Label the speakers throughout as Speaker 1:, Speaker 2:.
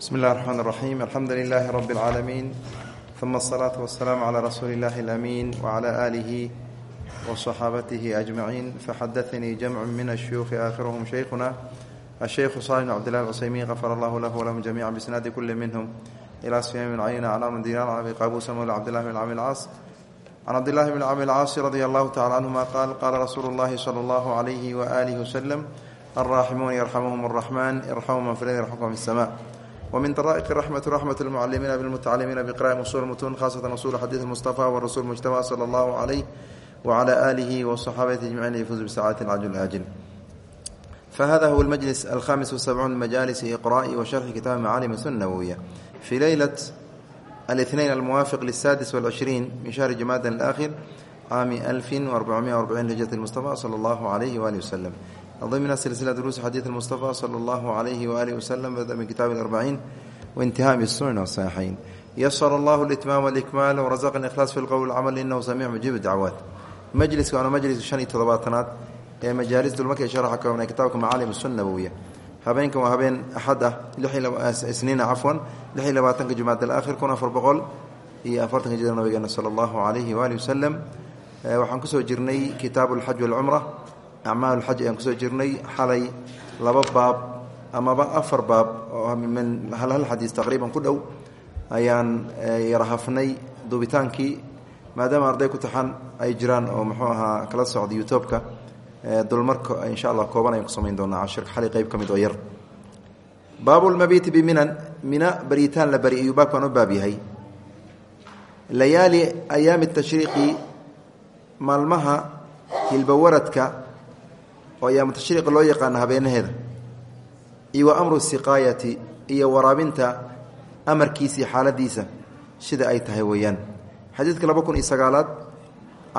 Speaker 1: bsmi اllahi الرحman الرaxيim alxamdu lilahi rb اlcaalamiin ثuma الصlaaةu waالsalaam عlى rasuuli اllahi اlأmiin wعlى آlihi وصaxaabatihi أجmaciin faxadaثnii jamcu min الshuyuuخi aakhiruhm shaykhuna الshaykhu صالح بn cbdالlah الcusaymin غafar allahu lah wlahum jamiعa bisnaadi kuli minhm ilى sfyan bn cayna can amr dinar can abi qabusa mawla cbdillahi bn cami اlcaas can cabdillahi bn cami اlcaasi radi allahu tacala canhuma qaal qaala rasuulu اllahi slى اllahu عalayhi waآlihi waslm alraaximuuna yarxamuhum الraxman irxamu man fi ladi yarxamkum fi الsma wmin daraa'iq raxmati raxmat lmucalimiina bilmutacalimiina biqra'i usul mutuun khasatan usul xadiid mustafa warasul mujtaba sala allahu calayh wacala aalihi waصaxaabati ajmaciin yafuuzu bisacaati alcajl aajil fahada huwa almajlis alkhamis wasabcuun majaalisi iqra'i wa sharxi kitaabi macaalim sun nawowiya fii leylat alithnain almuwaafiq lisadis walcishriin min shahri jamaada alaakhir caami alfin warbacumiya arbacin hijrat mustafa sala allahu calayhi waalihi wasalam ضمن سلسلة دروس حديث المصطفى صلى الله عليه وآله وسلم بدأ من كتاب الأربعين وانتهاء بالسنن والصحيحين يسر الله الإتمام والإكمال ورزقنا الإخلاص في القول والعمل إنه سميع مجيب الدعوات مجلس كان مجلس شن تضباطنات ee majaalis dulmarkay sharaxa ka wana kitaabka macaalim sunna nabawiya habeenkan waa habeen axad ah isniina cafwan lix iyo labaatanka jumaad alaakhir kun afar boqol iyo afartanka jira nabigeena sala allahu calayhi waalihi wasalam waxaan kusoo jirnay kitaabu alxaj walcumra acmaal xaj ayaan ku soo jirnay. Xalay laba baab amaba afar baab oo min hal hal xadiis taqriiban ku dhow ayaan yarahafnay duubitaankii maadaama arday ku taxan ay jiraan oo muxuu ahaa kala socda youtubeka dulmarka insha allah kooban ayaan ku samayn doonaa. Cashirka xalay qeyb ka oo yar. Baabulmabiiti biminan mina bariitaan la bari ayuu baabkan u baab yahay. Layaali ayaami hilbawaradka oo ayaamu tashriiqa loo yaqaano habeenaheeda. Iyo wa amru siqaayati iyo waraabinta amarkiisii xaaladiisa sida ay tahay weeyaan. Xadiidka laba kun iyo sagaalaad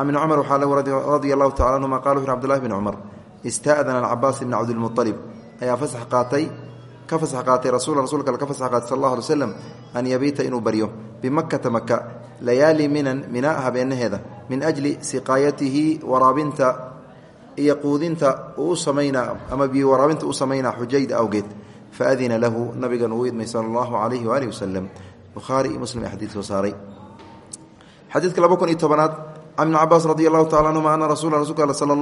Speaker 1: ibni cumar waxaa lahu radia allahu tacala anhuma qala wuxu cbdullahi bni cumar ista'dana alcabaas ibni cabdilmualib ayaa fasax qaatay ka fasax qaatay rasul rasulka ale ka fasax qaatay sal allahu alay slam an yabiita inuu baryo bimakkata maka layaali minan mina habeenaheeda min ajli siqaayatihi waraabinta iyo quudinta uu u samaynaa ama biyo waraabinta u samaynaa xujayda awgeed faadina lahu nabigan uu idmay sala allahu calayhi waaalih wasalam bukhaari iyo muslim ee xadiid soo saaray. Xadiidka laba kun iyo tobanaad can ibni cabaas radi allahu tacala anhuma ana rasula rasulka al sala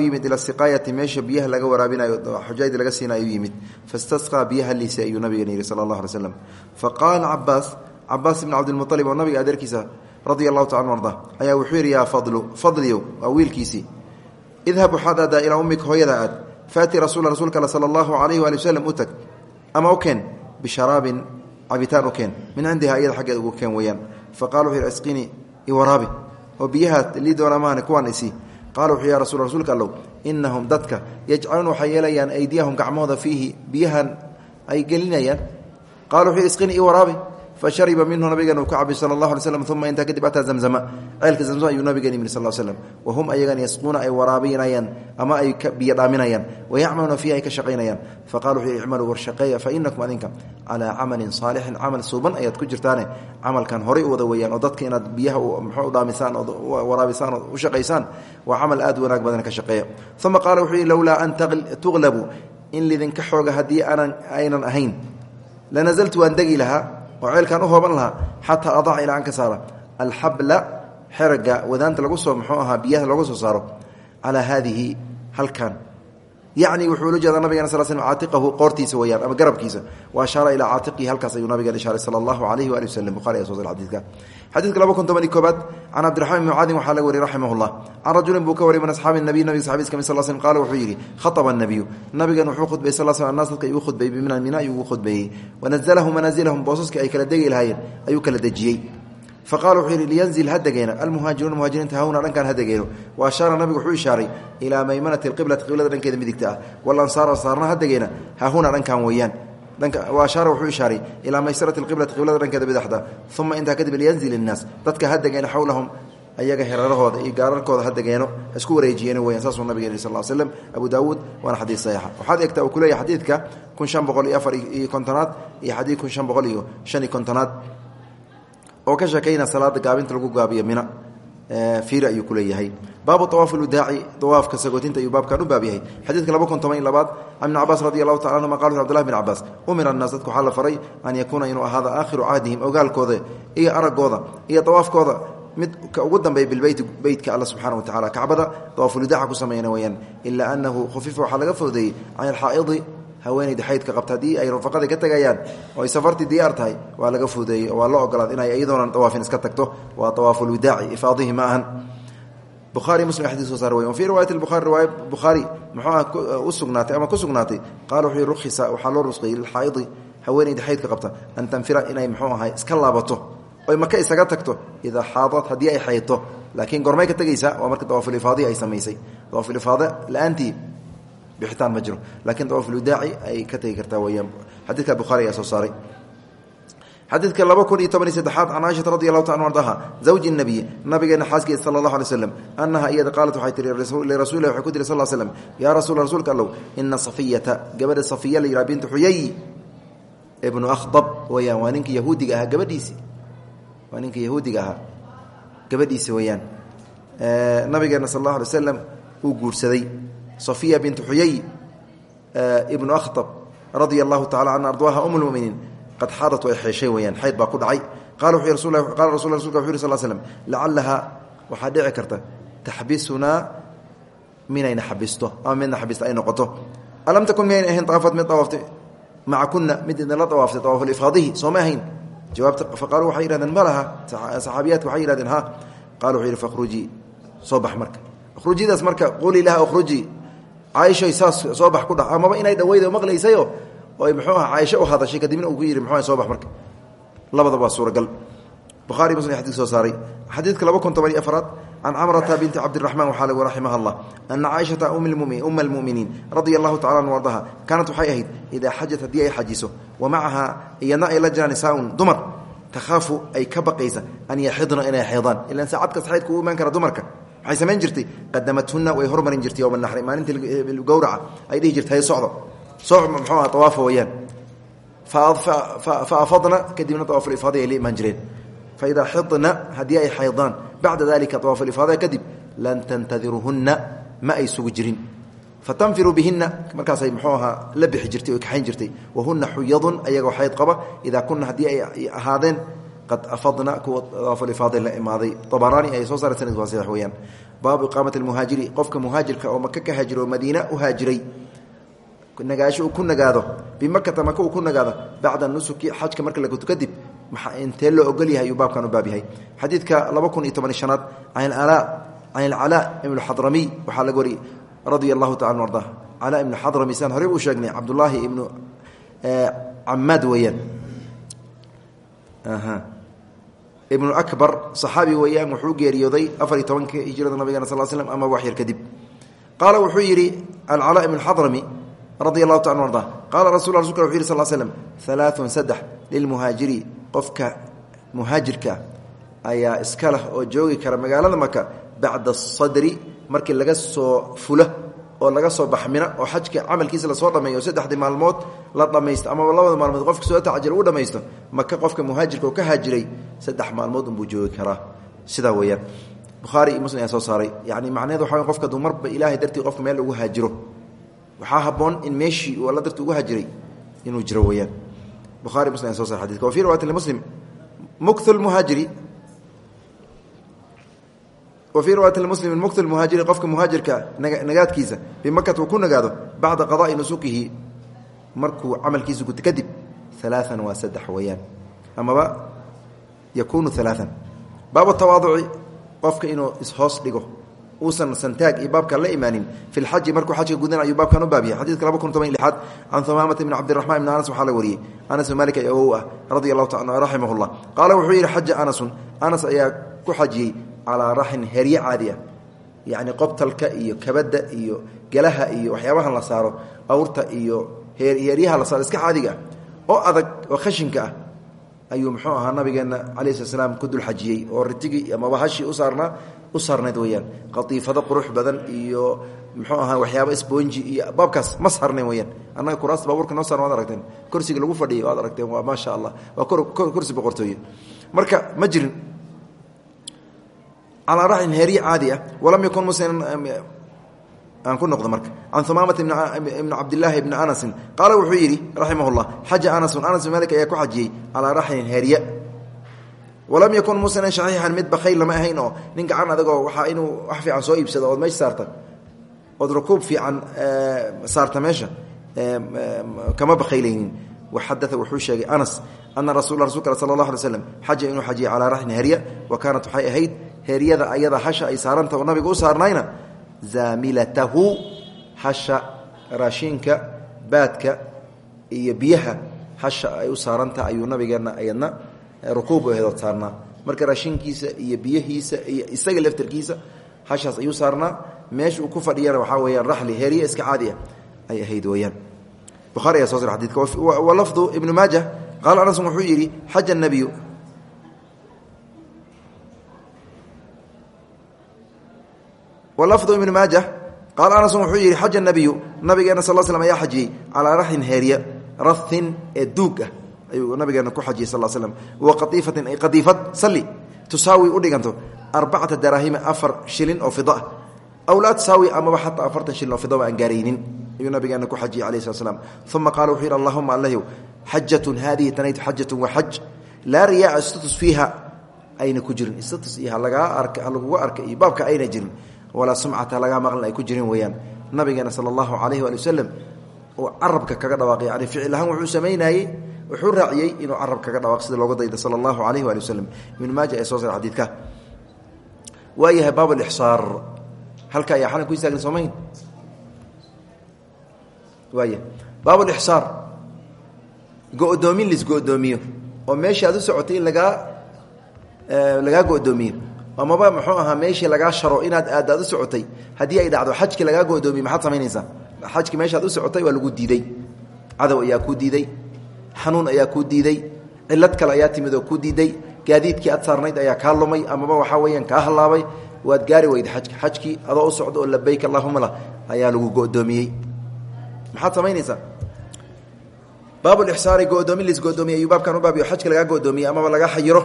Speaker 1: yimid ila siqaayati meesha biyaha laga waraabinayo xujayda laga siina ayuu yimid. Fastasqaa biyaha liisay ayuu nabigan yidhi sala allah alay slam faqaala cabaas cabaas ibni cabdilmualib oo nabiga adeerkiisa radia allahu taala arda. Ayaa wuxuu yidhi yaa fadlu fadliyow waa wiilkiisii. Idhab waxaad aadaa ilaa ummika hooyada aad. Faati rasuula rasuulka ale sala allahu calayhi waali wasalam u tag. Ama u keen? Bisharaabin cabitaan u keen. Min cindiha iyada xaggeed ugu keen weeyaan. Faqala wuxuu yidhi asqinii iwaraabi oo biyahaad lii doona maahane kuwaan isii. Qala wuxuu ya rasul rasuulka allow inahum dadka yajcaluun waxay yeelayaan aydiyahum gacmahooda fashariba minhu nabigan uu ka cabay sala allah alay slam uma intaa kadib ataa zamzama ceelka zamzam ayuu nabigan yimid sal slam wahum ayagan yasquuna ay waraabinayaan ama ay biyo dhaaminayaan wayacmaluuna fiihi ay ka shaqaynayaan faqala wuxuu icmaluu warshaqeeya fa inakum adinka calaa camalin saalixin camal suuban ayaad ku jirtaane camalkan horay u wada weeyaan oo dadka inaad biyaha mxuu dhaamisaan ood waraabisaan ood u shaqaysaan waa camal aad wanaag badan ka shaqeeya uma qaala wuxuu yihi lowlaa an tuqlabu in lidinka xooga haddii oo ceelkaan u hooban lahaa xataa adaca ilaa an ka saara alxabla xeraga wadaanta lagu soo muxuu ahaa biyaha looga soo saaro. Calaa haadihi halkan yacni wuxuu ula jeedaa nabigana sal slm caatiqahu qoortiisa weyaan ama garabkiisa. Wa ashaara ilaa caatiqihi halkaas ayuu nabigan ishaaray sala calayhi waali waslem bukhari ayaa soo sar laba kun toban iyo koobaad can cabdiraxmaan bn mucaadin waxaa laga wariy raximah llah can rajulin buu ka wariyay min asxaabi nabiy nabiga saxabiis ka mid sal slm qaala wuxuu wuxuu khudbay sal sl annaas dadka ayuu khudbayey. Biminan mina ayuu ugu faqala wuxuu yidhi liyanzil ha degeena almuhaajiruuna muhaajiriinta hawna dhankaan ha degeeno wa ashaara nabigu wuxuu ishaaray ilaa maymanati alqiblati qiblada dhankeeda midigta ah walansaar ansaarna ha degeena hahuna dhankan weeyaan ashaara wuxuu ishaaray ilaa maysarati alqiblati qiblada dhankeeda bidaxda uma intaa kadib liyanzil innaas dadka ha degeena xowlahum ayaga herarahooda iyo gaararkooda ha degeeno isku wareejiyeen weyan saasuu nabiga yidhi sal l slem abu daawuud waana xadiis saxiixa waxaad egtaa uu kuleeyahy xadiidka kun shan boqol iyo afar iyo kontonaad iyo xadiid kun shan boqol iyo shan iyo kontonaad oo ka sheekayna salaada gaabinta lagu gaabiyo mina fiiri ayuu kuleeyahay baabu awaaf ludaaci awaafka sagootinta ayuu baabkan u baab yahay. Xadiidka laba kun toban iyo labaad can ibni cabaas radi allahu taala anhuma qala cbdulahi bn cabaas umira annaas dadku waxaa la faray an yakuuna inuu ahaada aakhiru cahdihim ogaalkooda iyo araggooda iyo awaafkooda mid ka ugu dambeeya bilbeyti beytka alla subxana wa tacala kacbada dawaafuludaaca ku sameeyana weyaan ilaa anahu khufifa waxaa laga foodeeyey can alxaa'idi haweenayda xaydka qabta. Haddii ay rafaqadii ka tegayaan oo ay safartii diyaar tahay waa laga fuudeeyey oo waa la ogolaad inay iyadoona dawaafin iska tagto. Waa dawaafulwidaaci ifaadihi ma ahan. Buhaari muslim xadis soo saar wey fii riwaayat buhari riwaaya bukhaari muxuuah u sugnaatay ama ku sugnaatay qaala wuxuu rukhisa waxaa loo rusqiyey lilxaa'idi haweenayda xaydka qabta an tanfira inay muxuu iska laabato oy maka isaga tagto idaa xaadad haddii ay xaydto. Laakiin gormay ka tegaysaa waa marka dawaafulifaadihi ay samaysay. Dawaafulifaade la'aantii bixitaan ma jiro. Lakin dawaafulwadaaci ay ka tegi kartaa weyaan xadiidka bukhaari ayaa soo saaray. Xadiidka laba kun iyo toban iyo saddexaad can caaishata radi allahu ta an ardaha zawji nabiy nabigeena xaaskiisa sala allahu alay slam annaha iyada qaalat waxay tihi lirasulilah waxay ku tiri sal slm yaa rasuula rasuulka allow ina safiyata gabadha safiya la yidhaha bintu xuyay ibnu akhdab weyaan waa ninka yahuudiga ahaa gabadhiisi. Waa ninka yahuudiga ahaa gabadhiisi weyaan nabigeena sal allahu alay slam uu guursaday safiya bintu xuyay ibnu akhtab radia allahu tacala can ardaaha um lmuminiin qad xaadat way xeeshay weyaan xayd baa ku dhacay. Qala qala rasul rasulka wuxu yuri sal slm lacalaha waxaa dhici karta taxbisunaa minayna xabisto ama midna xabisto ay noqoto. Alam takun miyayn ahayn aafad mid awaaftay maca kuna mid idinla awaaftay awaafulifaadihi sooma ahayn. Jawaabta faqaaluu waxay yihahdeen ma laha saxaabiyaadka waxay yihahdeen ha qala wuxuu yihi fakhrujii soo bax marka. Rujidaas marka quli laha ruji caaishay saas soo bax ku dha amaba inay dhaweyda maqlaysayo? Oy muxuu aha u hadashay kadibna uu ku yidhi soo bax marka. Labadaba waa suuragal. Muslim xadis soo saaray. Xadiidka laba kun toban iyo afraad can camrata binti cabdiraxman waxaa lagu raximah allah ana caaishata uma almuminiin radia allahu tacala an ardaha kaanat waxay ahayd idaa xajat haddii wa macahaa iyadna ay la dumar takhaafu ay ka an yaxidna inay xeedaan. Ilan saacad kas xaydka u kara dumarka waxay samayn jirtay qadamathunna way hormarin jirtay yowma naxri maalinta gowraca ay dhihi jirtay socdo. Sooc muxuu aha awaafa weyaan fa afadna kadibna awaafulifaada ay la imaan jireen. Fa idaa xidna haddii ay xaydaan bacda dalika awaafulifaada kadib lan tantadiruhunna ma ay sugi jirin. Fatanfiruu bihina markaasay muxuu ahaa la bixi jirtay o kaxayn jirtay. Wahuna xuyadun ayagoo xayd qaba idaa kuna haddii ay ahaadeen qad afadna kuwa awaafulifaada la imaaday. Abaraani ay soo saareen sanadku waa saddex weyaan baabu iqaamati lmuhaajiri qofka muhaajirka oo maka ka haajiro madiina u haajiray nagaasho uu ku nagaado bimakata maka uu ku nagaado bacda nusuki xajka marka la guto kadib intee loo ogol yahay ayuu baabkan u baab yahay. Xadiidka laba kun iyo toban shanaad can alcalaa ibnu xadramiy waxaa laga wariyey radia allahu tacala arda calaa ibnu xadrami saan horey uu sheegnay cabdullaahi ibnu camaad weeyaan ibnu akbar saxaabi weeyaan wuxuu geeriyooday afar iyo tobanka hijrada nabigana sal slm ama wax yar kadib. Qaala wuxuu yidhi alcalaa ibnu xadrami radi allahu ta arda. Qaala rasul rasulka wuxu yih sal slm alaaun saddex lilmuhaajiri qofka muhaajirka ayaa iska oo joogi kara magaalada maka bacda asadri markii laga soo fulo oo laga soo baxmina oo xajka camalkiisa la soo dhameeyo saddexdii maalmood la dhamaysto amaba labada maalmood qofka soo tacajir u dhamaysto maka qofka muhaajirka oo ka haajiray saddex maalmood unbuu joogi karaa. Sidaa weyaan bukhaari muslim ayaa soo saaray. Yani macnaheed waxa qofka duu marba ilaahay dartii qofka meel ugu haajiro. Waxaa haboon in meeshii uu alla darti ugu haajiray inuu jiro weyaan buhari muslim ayaa so sar xadidka wa fi riwayati muslim muktu lmuhaajiri wa fii riwaayati muslim muktu lmuhaajiri qofka muhaajirka nagaadkiisa bimakata uu ku nagaado bacda qadaai nusukihi markuu camalkiisa guto kadib alaaan waa saddex weyaan amaba yakunu alaaan baabu tawaaduci qofka inuu ishoos dhigo uusan santaag iyo baabkan la imaanin fi lxaji markuu xajka gudan ayuu baabkan u baab yahay xadidka laba kun toban lixaad can humaamata bn cabdiraxmaan bn anas waxaa la wariyey anas malik ay awow ah radia allahu ta raximah llah qaala wuxuu yidhi xaja anasun anas ayaa ku xajiyey calaa raxin herye caadi ah yacni qobtalka iyo kabadda iyo galaha iyo waxyaabahan la saaro awrta iyo heryaha la saaro iska caadiga ah oo adag oo khashinka ah. Ayuu muxuu ahaa nabigeena calayi slat slaam ku oo ritigii amaba hashii u saarnaa u saarnayd weyaan qatiifado qurux badan iyo muxuu ahaa waxyaaba sponji iyo baabkaas ma saarnayn weyaan annaga kuraasta baabuurka noo saarn waad aragteen. Kursiga lagu fadhiyay waad aragteen waa maasha allah waa kursi boqortooye. Marka ma jirin calaa raxin heeriye caadi ah. Walam yakun musliman aan ku noqdo marka. Can umaamata ibni cabdilaahi ibni anasin qaala wuxuu yidhi raximah llah xaja anasun anas bin malik ayaa ku xajiyey calaa raxlin heeriye walam yakun musliman shaxiixan mid bakayl lama ahayn oo nin gacan adagoo waxaa inuu wax fiican soo iibsado ood meesha saarta. Ood rukuub fiican saarta meesha. Kama bakaylaynin waxadaa wuxuu sheegay anas ana rasul rasulka sala allah alay slam xaja inuu xajiyey calaa raxlin heerya wa kaanat waxay ahayd heeryada ayada hasha ay saaranta oo nabiga u saarnayna zaamilatahu hasha raashinka baadka iyo biyaha hasha ay u saaranta ayuu nabigeena ayadna rukuub hedood saarnaa. Marka raashinkiisa iyo biyihiisa iyo isaga laftarkiisa hashaas ayuu saarnaa. Meesha uu ku fadhiyana waxaa weyaan raxli heeriye iska caadi ah ay ahayd weyaan buhaari ayaa soo sar xadidka wa lafdu ibnu maajah qaala anas wuxuu yidhi lafdu ibn maajah qaala anasu wuxuu yidhi xaja nabiyu nabigeena sal slm ayaa xajiyey calaa raxin heerya rahin ee duug ah. Ayuu nabigeena ku xajiyey sal slm wa qaiifatin ay qadiifad salli tusaawi u dhiganto arbacata daraahima afar shilin oo fida aw laa tusaawi amaba xataa afartan shilin oo fidaba aan gaaraynin. Ayuu nabigeena ku xajiyey alayh slat slam uma qaala wuxuu yidhi allahuma allahu xajatun haadihi tanaytu xajatun wa xaj laa riyaaa status fiiha ayna ku jirin. Status iyo halagaa arka halaguga arka iyo baabka ayna jirin walaa sumcata lagaa maqlin ay ku jirin weeyaan. Nabigeena sala allahu calayhi waali wasalam uu kaga dhawaaqay yani ficil wuxuu samaynayey wuxuu raaciyey inuu carab kaga dhawaaq sida looga dayda sala allahu calayhi waali wasalam ibnu maaja ee soo sar xadiidka. Waayahay baab alixsaar. Halka ayaa xalan ku istaagna soomayn waaya baab alixsaar. Go-doomin lis go-doomiyo. Oo meesha aad socotay in lagaa lagaa go-doomiyo amaba muxuu ahaa meeshii lagaa sharo inaad aadaad u socotay. Haddii ay dhacdo xajki lagaa godoomiye maxaad samaynaysaa? Xajki meeshaad u socotay waa lagu diiday. Cadow ayaa kuu diiday. Xanuun ayaa kuu diiday. Cilad kale ayaa timid oo kuu diiday. Gaadiidkii aad saarnayd ayaa kaa lumay. Amaba waxaa weyaan kaa hallaabay. Waad gaari weyda xajka xajkii adoo u socdo oo labayk allahuma lah ayaa lagu godoomiyey maxaad samaynaysaa? Baabulixsaari godoomin lis godoomiye ayuu baabkan u baabiyo. Xajka lagaa godoomiyey amaba lagaa xayiro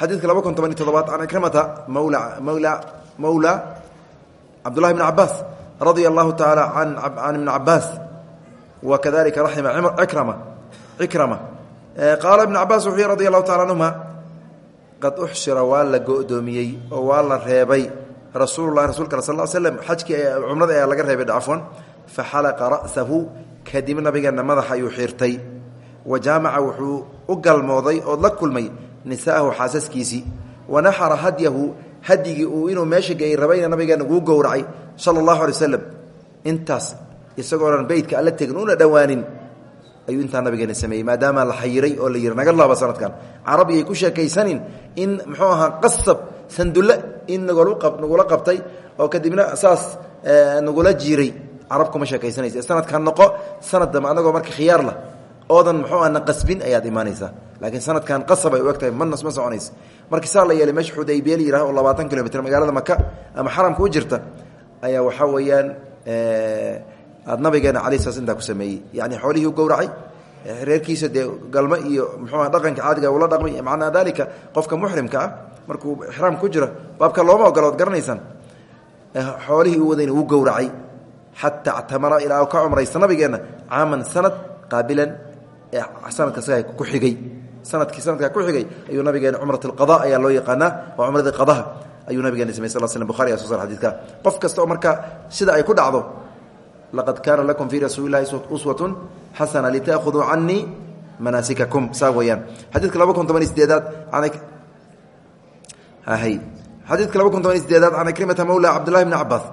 Speaker 1: xadiidka laba kun toban iyo todobaad can ikrimata mawla mawla mawla cabdullahi bni cabaas radia allahu tacaala can ibni cabaas wa kadalika raxima ikrama cikrama qaala ibnu cabaas wuxuu yhi radi allahu tacala canhuma qad uxsira waa la go-doomiyey oo waa la reebay rasuululahi rasulka al sal slm xajkii cumrada ayaa laga reebay cafwan faxalaqa ra'sahu kadib nabigeena madaxa ayuu xiirtay. Wa jaamaca wuxuu u galmooday ood nisaahu xaasaskiisii. Wanaxara hadyahu hadyigii uu inuu meesha geeyey rabayna nabigeena wuu gowracay sala allahu alay waslem intaas isagoonan beytka alla tegin una dhowaanin ayuu intaa nabigeena sameeyey maadaama la xayiray oo la yidhi naga sanadkan. Carabiyay ku sheekaysanin in muxuu ahaa qasab sandulle in nagula qabtay oo kadibna saas nagula jiiray. Carab kuma sheekaysanaysa. Sanadkan noqo sanad dambe marka khiyaar lah oodan muxuu ana qasbin ayaad imaanaysaa. Laakiin sanadkan qasab ay u egtahay manas ma soconaysa. Markii saa la yeelay meesha xudaybiya la yihah oo labaatan kilomitr magaalada maka ama xaramka u jirta ayaa waxaa weeyaan aad nabigeena alai slas intaa ku sameeyey. Yani xoolihii u gowracay reerkiisa dee galmo iyo muxuuha dhaqanka caadiga ula dhaqmay macnaa dalika qofka muxrimka ah markuu ixraam ku jira baabka looma ogola od garanaysaan xoolihii u wadayna wuu gowracay. Xataa actamara ilaa ka cumraysta nabigeenna caaman sanad qaabilan ku xigay. Ayuu nabigeena cumrat alqada ayaa loo yaqaanaa waa cumradii qadaha ayuu nabigeena samey sal slm bukhari aya so sar qof kasta marka sida ay ku dhacdo laqad kaana lakum fii rasuuli lahi uswatun xasana litaahuduu canii manaasikakum. Saa weyaan laba kun toban iyo sideedaad xadiidka laba kun toban iyo sideedaad can mawla cabdillahi bni cabaas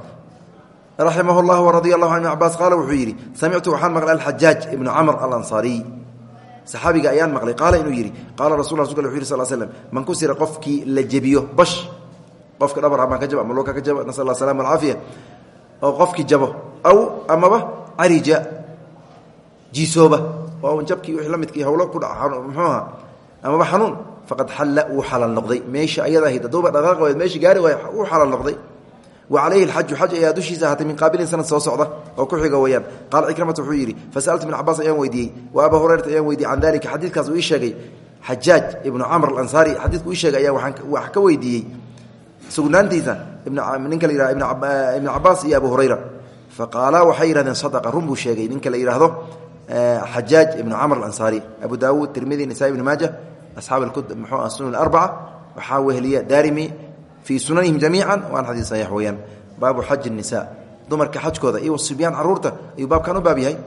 Speaker 1: raximah llah waradia allahu an ibn cabaas qaala wuxuu yidhi samictu waxaan maqlay alxajaaj ibnu saxaabiga ayaan maqlay. Qaala inuu yidhi qaala rasul rasulka wuxu yiri sal slm man kusira qofkii la jebiyo bash qofka dhabar amaan ka jaba ama looka ka jaba nasal allah salam alcaafiya oo qofkii jabo aw amaba carija jiisooba oo jabkii wii la midkii hawlo ku muxuu ahaa amaba xanuun faqad xalla wuu xalaal noqday meesha ayada ahayd haduuba dhaqaaq wayd meeshii gaari waay wuu xalaal noqday wa calayhi alxaju xaj ayaa dushiisa ahaatay min qaabilin sanad soo socda oo ku xiga weyaan qaala cikramata wuxuu yidhi fasaltu ibn cabaas ayaan weydiiyey wa abaa hurayrata ayaan weydiiyey can dalika xadiidkaas uu ii sheegay xajaaj ibnu camr alansaari xadiidku ii sheegay ayaa wax ka weydiiyey. Sugnaantiisa ninka la yihah ibn cabaas iyo abu hurayra. Faqaala waxay yihahdeen sadaqa run buu sheegay. Ninka la yidhaahdo xajaaj ibnu camr alansaari abu daawuud tirmidi nisaa ibn maaja asxaab mxuu sunan arbaca waxaa weheliya daarimi fii sunanihim jamiica waana xadiis saxiix weeyaan baabu xaji nisa dumarka xajkooda iyo sibyaan carruurta ayuu baabkan u baab yahay.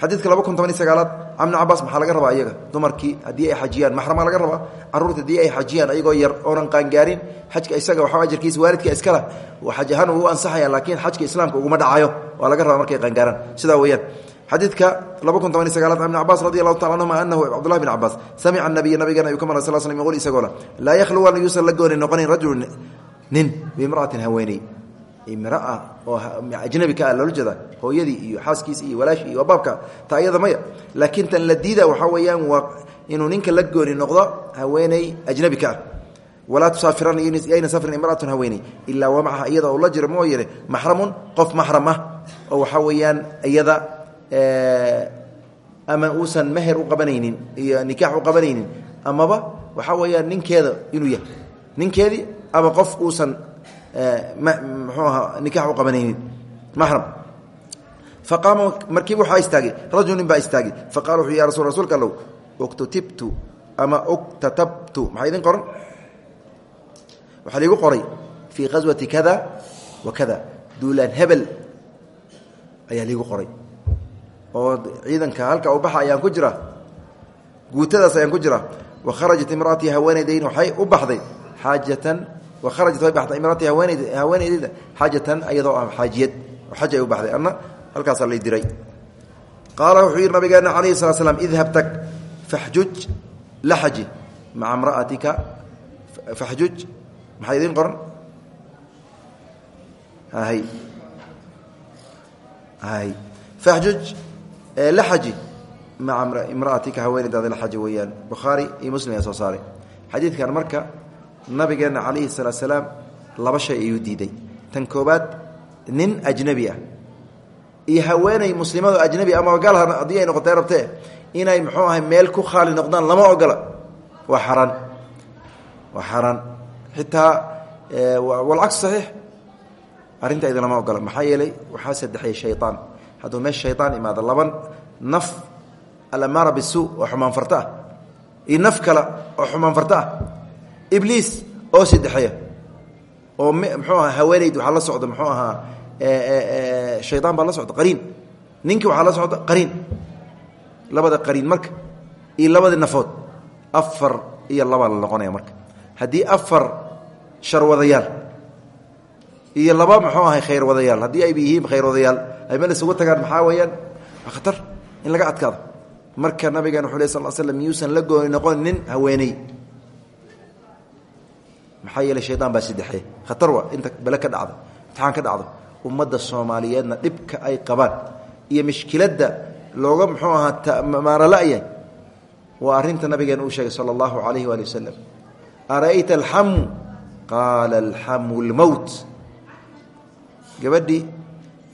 Speaker 1: Xadiidka laba kun toban iyo sagaalaad camni cabaas maxaa laga rabaa iyaga dumarkii haddii ay xajiyaan maxramaa laga rabaa? Caruurta haddii ay xajiyaan ayagoo yar oonan qaangaarin xajka isaga waxaa ajarkiisa waalidka iskala xaj ahaan uu ansaxaya laakiin xajka islaamka uguma dhacayo waa laga rabaa markay qaangaaraan sidaa weeyaan xadiidka laba kun toban iyo sagaalaad ibn cabaas radi allahu taala anhuma anahu cabdullahi bn cabaas samica nabiya nabigeena ayuu ka mara sal slm yqul isagoo le laa yakhluwan yuusan la gooni noqonin rajulu nin biimra'atin haweeney imraa oo ajnabi ka ah loola jeeda hooyadii iyo xaaskiisa iyo walaashii iyo baabka ta iyada maya laakiin tan la diida waxaa weeyaan waa inuu ninka la gooni noqdo haweeney ajnabi ka ah. Walaa tusaafiran yayna safrin imraatun haweeney ilaa wa macaha iyada oo la jiro moo yere maxramun qof maxram ah oo waxaa weeyaan iyada ama uusan meher u qabanaynin iyo nikaax u qabanaynin amaba waxaa weeyaan ninkeeda inuu yahay. Ninkeedii ama qof uusan mxuu ahaa nikaax u qabanaynin. Maxram. Faqaama markiiba waxaa istaagay rajul nin baa istaagay. Faqala ya rasul rsulka allow uktutibtu ama uktatabtu. Maxaa qoran? Waxaa liigu qoray fii qaswati kada wa kada duulaan hebel ayaa liigu qoray oo ciidanka halka u baxa ayaan ku jira guutadaas ayaan ku jira wa kharajat imraatii haweenaydayn waxay u baxday xaajatan wa kharajat way baxday imraatii haweenayd haweenaydayda xaajatan iyadoo ah xaajiyad oo u baxday anna halkaasaa lay diray. Qaala wuxuu yidhi nabigeena calayhi salaa slam idhab tag faxjuj la xaji maca mra'atika faxjuj maxaa idiin qoran? Hay hay la xaji maca imra'atika haweenaydaada la xaji weeyaan. Bukhaari iyo muslim ayaa soo saaray. Xadiidkan marka nabigeena calayhi salaat salaam laba shay ayuu diiday. Tan koobaad nin ajnebi ah iyo haweeney muslimado ajnebi ama gaal haddii ay noqotay rabtee inay muxuu ahay meel ku khaali noqdaan lama ogola. Waa xaraan. Waa xaaraan xitaa walcagsu saxiix. Arrinta idin lama ogola. Maxaa yeelay waxaa sadexeeyey shayaan hadduu meesha shayaan imaado laba naf alamaara bisuu oo xumaan farto ah. Iyo naf kale oo xumaan farto ah. Ibliis oo sadexeeya oo mxuu aha haweeneyd waxaa la socda muxuu ahaa shayaan baa la socda qariin. Ninkii waxaa la socda qariin. Labada qariin marka iyo labadii nafood. Afar iyo labaa la noqonaya marka. Haddii afar sharwadayaal iyo laba muxuu ahay khayr wadayaal. Haddii ayba yihiin khayr wadayaal ay meel isugu tagaan maxaa weeyaan? Waa khatar in laga adkaado. Marka nabigan wuxu leh sal slam miyuusan la gooni noqon nin haweeney. Maxaa shaydaan baa sadexee khatar wa inta bele ka dhacdo imtixaan ka dhacdo ummadda soomaaliyeedna dhibka ay qabaan iyo mishkiladda looga muxuu ahaa maarala'yahay waa arrinta nabigeena uu sheegay sala allahu calayhi waali ara'ayta alxamu qaala alxamu lmowt gabadhii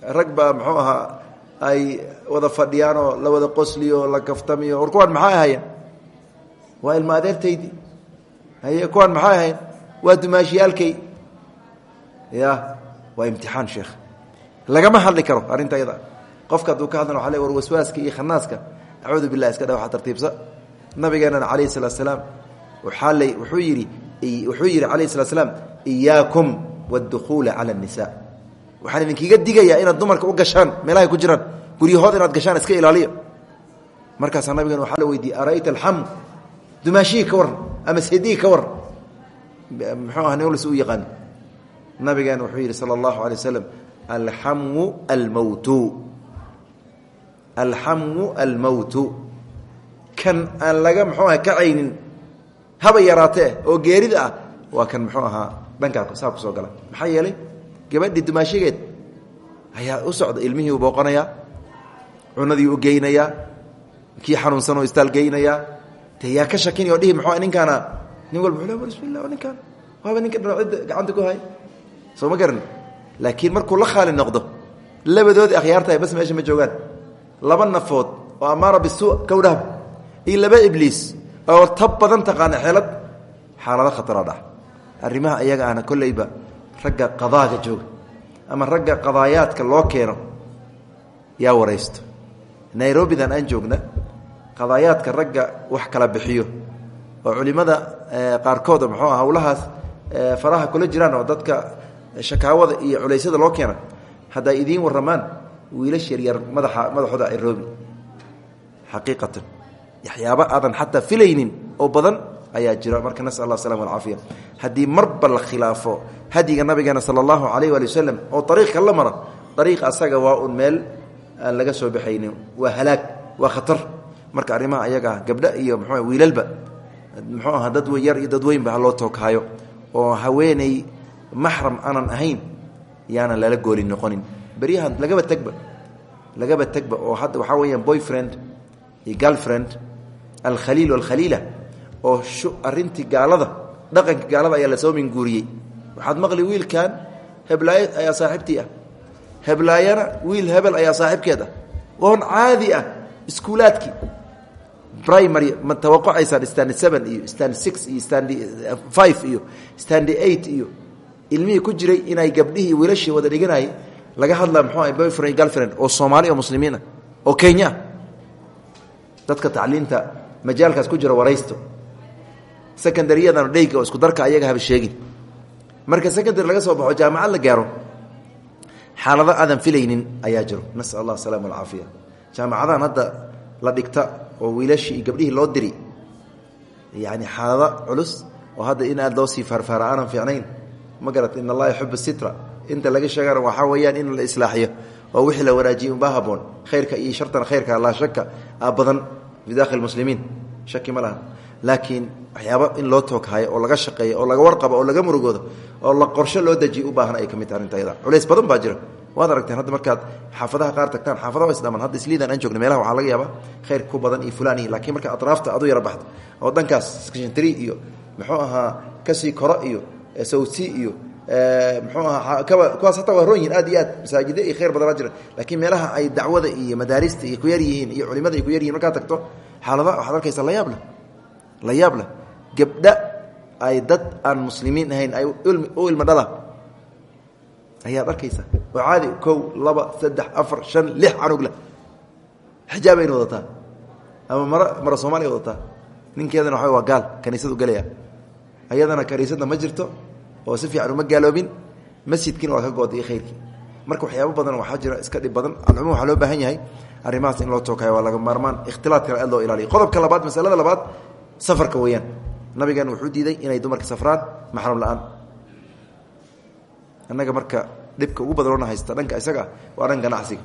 Speaker 1: rag baa muxuu ahaa ay wada fadhiyaan oo la wada qosliyo la kaftamiyo. War maxay ahayen waa ilma adeertaydii haye kuwaan maxay ahayn waa dumaashiyaalkay. Ya waa imtixaan sheekh. Lagama hadli karo arrinta qofka hadduu ka hadlan waa war waswaaska iyo khanaaska acuudu bilah iska dha tartiibsa. Nabigeenana calayhi salaat slaam waxaa l wuxuu yidhi wuxuu yidhi calayhi salat slaam iyaakum waadukhuula cala annisaa waxaan idinkiiga digayaa inaad dumarka u gashaan meelahay ku jiraan. Guryahood inaad gashaan iska ilaaliya markaasaa nabigan waxaa la weydiiyey ara'ayta alxamu dumaashihii ka ama seedihii ka warran? Muxuu ah nls u yaqaan nabigeena wuxuu yidhi sala allahu alay wasalam alxamu almowtu alxamu kan aan laga muxuu aha kacaynin haba yaraatee oo geerida ah waa kan muxuu ahaa dhankaa saa ku soo gala maxaa yeelay gabadhii dumaashigeed ayaa u socda ilmihii u booqanayaa cunadii u geynayaa kii xanuunsanoo istaal geynayaa de yaa ka shakini oo dhihi muxuu ninkaana? Nin walba le bismillah ninkaan. Waaba ninka dhinacida gacanta ku hay. Soo ma garan? Laakiin markuu la khaali noqdo labadoodii akhyaartahay bas meesha ma joogaan. Laba nafood oo amaara bisuu kowdhahab iyo laba ibliis oo tab badan taqaana xeelad xaalado arrimaha ayaga ahna kolleyba ragga qadaaga jooga ama ragga qadaayaadka loo keeno yaa waraysto. Nairobidan aan joogna qadaayaadka ragga wax kala bixiyo oo culimada qaarkooda muxuu ah howlahaas faraha kula jiraan oo dadka shakaawada iyo culeysyada loo keena hadday idiin waramaan wiilash yaryar madaxa madaxooda nairobi. Xaqiiqatan waxyaaba aadan xataa filaynin oo badan ayaa jira. Marka nasal allah aslama alcaafiya haddii marba la khilaafo hadyiga nabigeena sala allahu calayh waali wasalam oo ariiq kala mara ariiq asaga waa un meel aan laga soo baxaynin. Waa halaag waa khatar. Marka arrimaha ayaga ah gabdha iyo mxuu wiilalba muxuu aha dad yar iyo dad weynba haloo tooghayo oo haweeney maxram aanan ahayn yaanan lala gooli noqonin. Beryahan lagaba tegba lagaba tegba oo hadda waxaa weeyaan boyfriend iyo girlfriend alkhaliil alkhaliila oo arintii gaalada dhaqanka gaalada ayaa la soo minguuriyey. Waxaad maqli wiilkan heblaayo ayaa saaxiibtii ah. Heblaayana wiil hebel ayaa saaxiibkeed ah. Oon caadi ah iskuulaadkii. Primary ma tawaqucaysaan stand seven iyo stand six iyo stand five iyo stand eight iyo. Ilmihii ku jiray inay gabdhihii wiilashii wada dhiganayay laga hadla muxuu ah boyfriend girlfriend oo soomaali oo muslimiin ah oo kenya. Ah dadka tacliinta majaalkaas ku jira waraysto secondaryadana dheyga oo isku darka ayaga haba sheegin. Marka secondary laga soo baxo jaamacad la gaaro xaalado aadan filaynin ayaa jiro. Nasal allah asalama alcaafiya jaamacadahan hadda la dhigta oo wiilashii iyo gabdhihii loo diri yani xaalado culus oo hadda in aad loo sii faarfaara aanan fiicnayn ma garat in allaha yuxib sitra. Inta laga sheegana waxaa weeyaan in la islaaxiyo oo wixii la wanaajiye unbaa haboon khayrka iyo shartana khayrka laa shaka a badan fi dakhil muslimiin. Shaki ma laha laakiin waxyaaba in loo tooghayo oo laga shaqeeyo oo laga warqabo oo laga murugoodo oo la qorsho loo dejiyo u baahan ay ka mid tahay arrinta ayada culays badan baa jira. Waad aragteen hadda markaad xaafadaha qaar tagtaan xaafadaha isdhaman hadda isliidan aan joogna meelaha waxaa laga yaabaa khayr ku badan iyo fulaan iyo lakiin marka atraafta adu yara baxdo oo dhankaas skshantri iyo muxuu ahaa ka sii koro iyo sawsi iyo muxuu ahaa kuwaas hataa waa roon yihiin aad iyo aad masaajida iyo khayr badanaa jira. Laakiin meelaha ay dacwada iyo madaarista iyo ku yar yihiin iyo culimada ay ku yar yihiin markaad tagto xaalada waxaad arkaysa la yaab leh la yaab leh gabdha ay dad aan muslimiin ahayn ay u ilma dhala. Ayaad arkaysa oo caadi kow laba saddex afar shan lix canug leh xijaabayna wadataa. Ama maro maro soomaaliya wadataa. Ninkeedana waxa waa gaal kaniisadu gelaya ayadana kaniisadna ma jirto oo si fiican uma gaaloobin. Masjidkiina waa ka gooda iyo khayrkii. Marka waxyaabo badan waxaa jira iska dhib badan. Alcumuum waxaa loo baahan yahay. Arrimahaas in loo tookayo waa laga maarmaan. Ikhtilaadkana aad loo ilaaliyo. Qodobka labaad masalada labaad safarka weeyaan. Nabigan wuxuu diiday inay dumarka safraan maxram la'aan. Annaga marka dhibka ugu badan haysta dhanka isaga waa dhan ganacsiga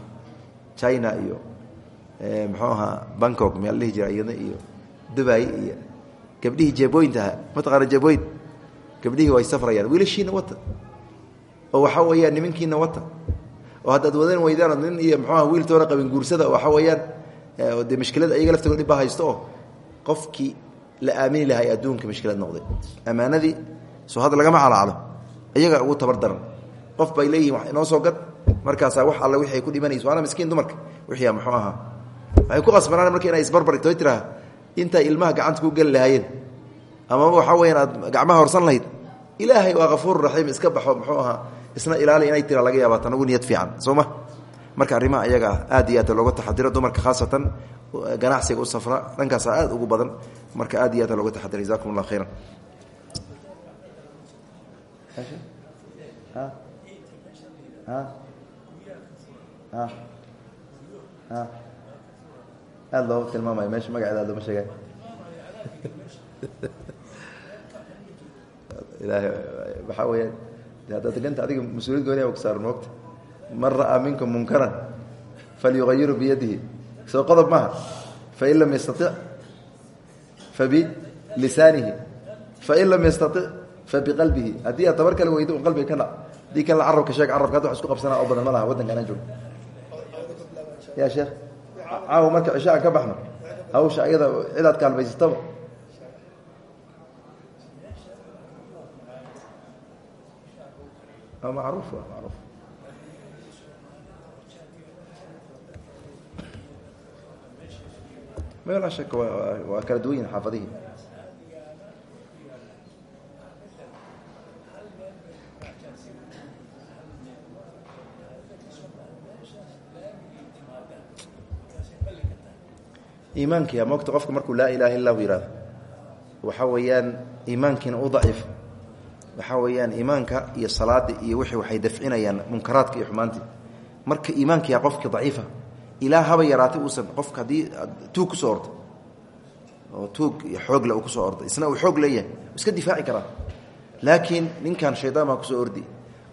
Speaker 1: china iyo muxuu ahaa bangkok mea la dhihi jira iyada iyo dubay iyo gabdhihii jeebooyintaha mataqaana jeebooyin gabdhihii way safrayaan wiilashiina wata. Oo waxaa weeyaan nimankiina wata. Oo haddaad wadan weydaan nin iyo muxuuaha wiil toona qabin guursada waxaa weeyaan dee mashkilada ayaga laftigood dhib baa haysto oo qofkii la aamini lahay adduunka mashkilad noqday. Ammaanadii soo hadda lagama calacalo iyaga ugu tabar daran. Qof bay leeyihiin wax inoo soo gad. Markaasaa wax alle wixi ay ku dhimanayso waana miskiin dumarka. Wixii muxuu ahaa. Waxay ku qasbanaan marka inay isbarbar toy tiraha intay ilmaha gacanta ku geli lahaayeen. Amaba waxaa weyaan aad gacmaha horsan lahayd. Ilaahay waa kafuur raxiim iska baxo muxuu ahaa. Isna ilaali inay tira laga yaaba tan ugu niyad fiican soo ma marka arrimaha iyaga ah aad iyo aad looga taxadiro dumarka khaasatan ganacsiga u safra dhankaasa aad ugu badan marka aad iyo aad looga taxadira jazakum allah khayran aad looga tilmaamayo meesha magaceeda looma sheegay. Ilaahay waxaa weeyaan de haddaad deganta adiga mas'uuliyad man ra'aa minkum munkaran falyugayiru biyadihi. Soo qodob maaha. Fain lam yastatic fabilisaanihi fain lam yastatic fabiqalbihi haddii aad tabar kale weydo un qalbiga ka dhac haddii kan la carabka sheeg carabka hadda wax isku qabsanaa oo badan ma laha waddanka anaan joogno ya sheekh caawa marka cisho aan ka baxno hawsha ayada cidaad kaalmaysataba. Macruuf wa macruuf la shaka waa kala duwan yihiin xaafadihii iimaankiya mogta qofka markuu laa ilaha illa hu yihahdo waxa weeyaan iimaankiina u daciif. Waxa weeyaan iimaanka iyo salaada iyo wixii waxay dafcinayaan munkaraadka iyo xumaantii. Marka iimaankiya qofka daciifa ilaa haba yaraatay uusan qofka haddii tuug ku soo ordo oo tuug iyo xoogle uu ku soo orday isna uu xoog leeyahay iska difaaci karaa laakiin ninkan shaydaan baa ku soo ordi.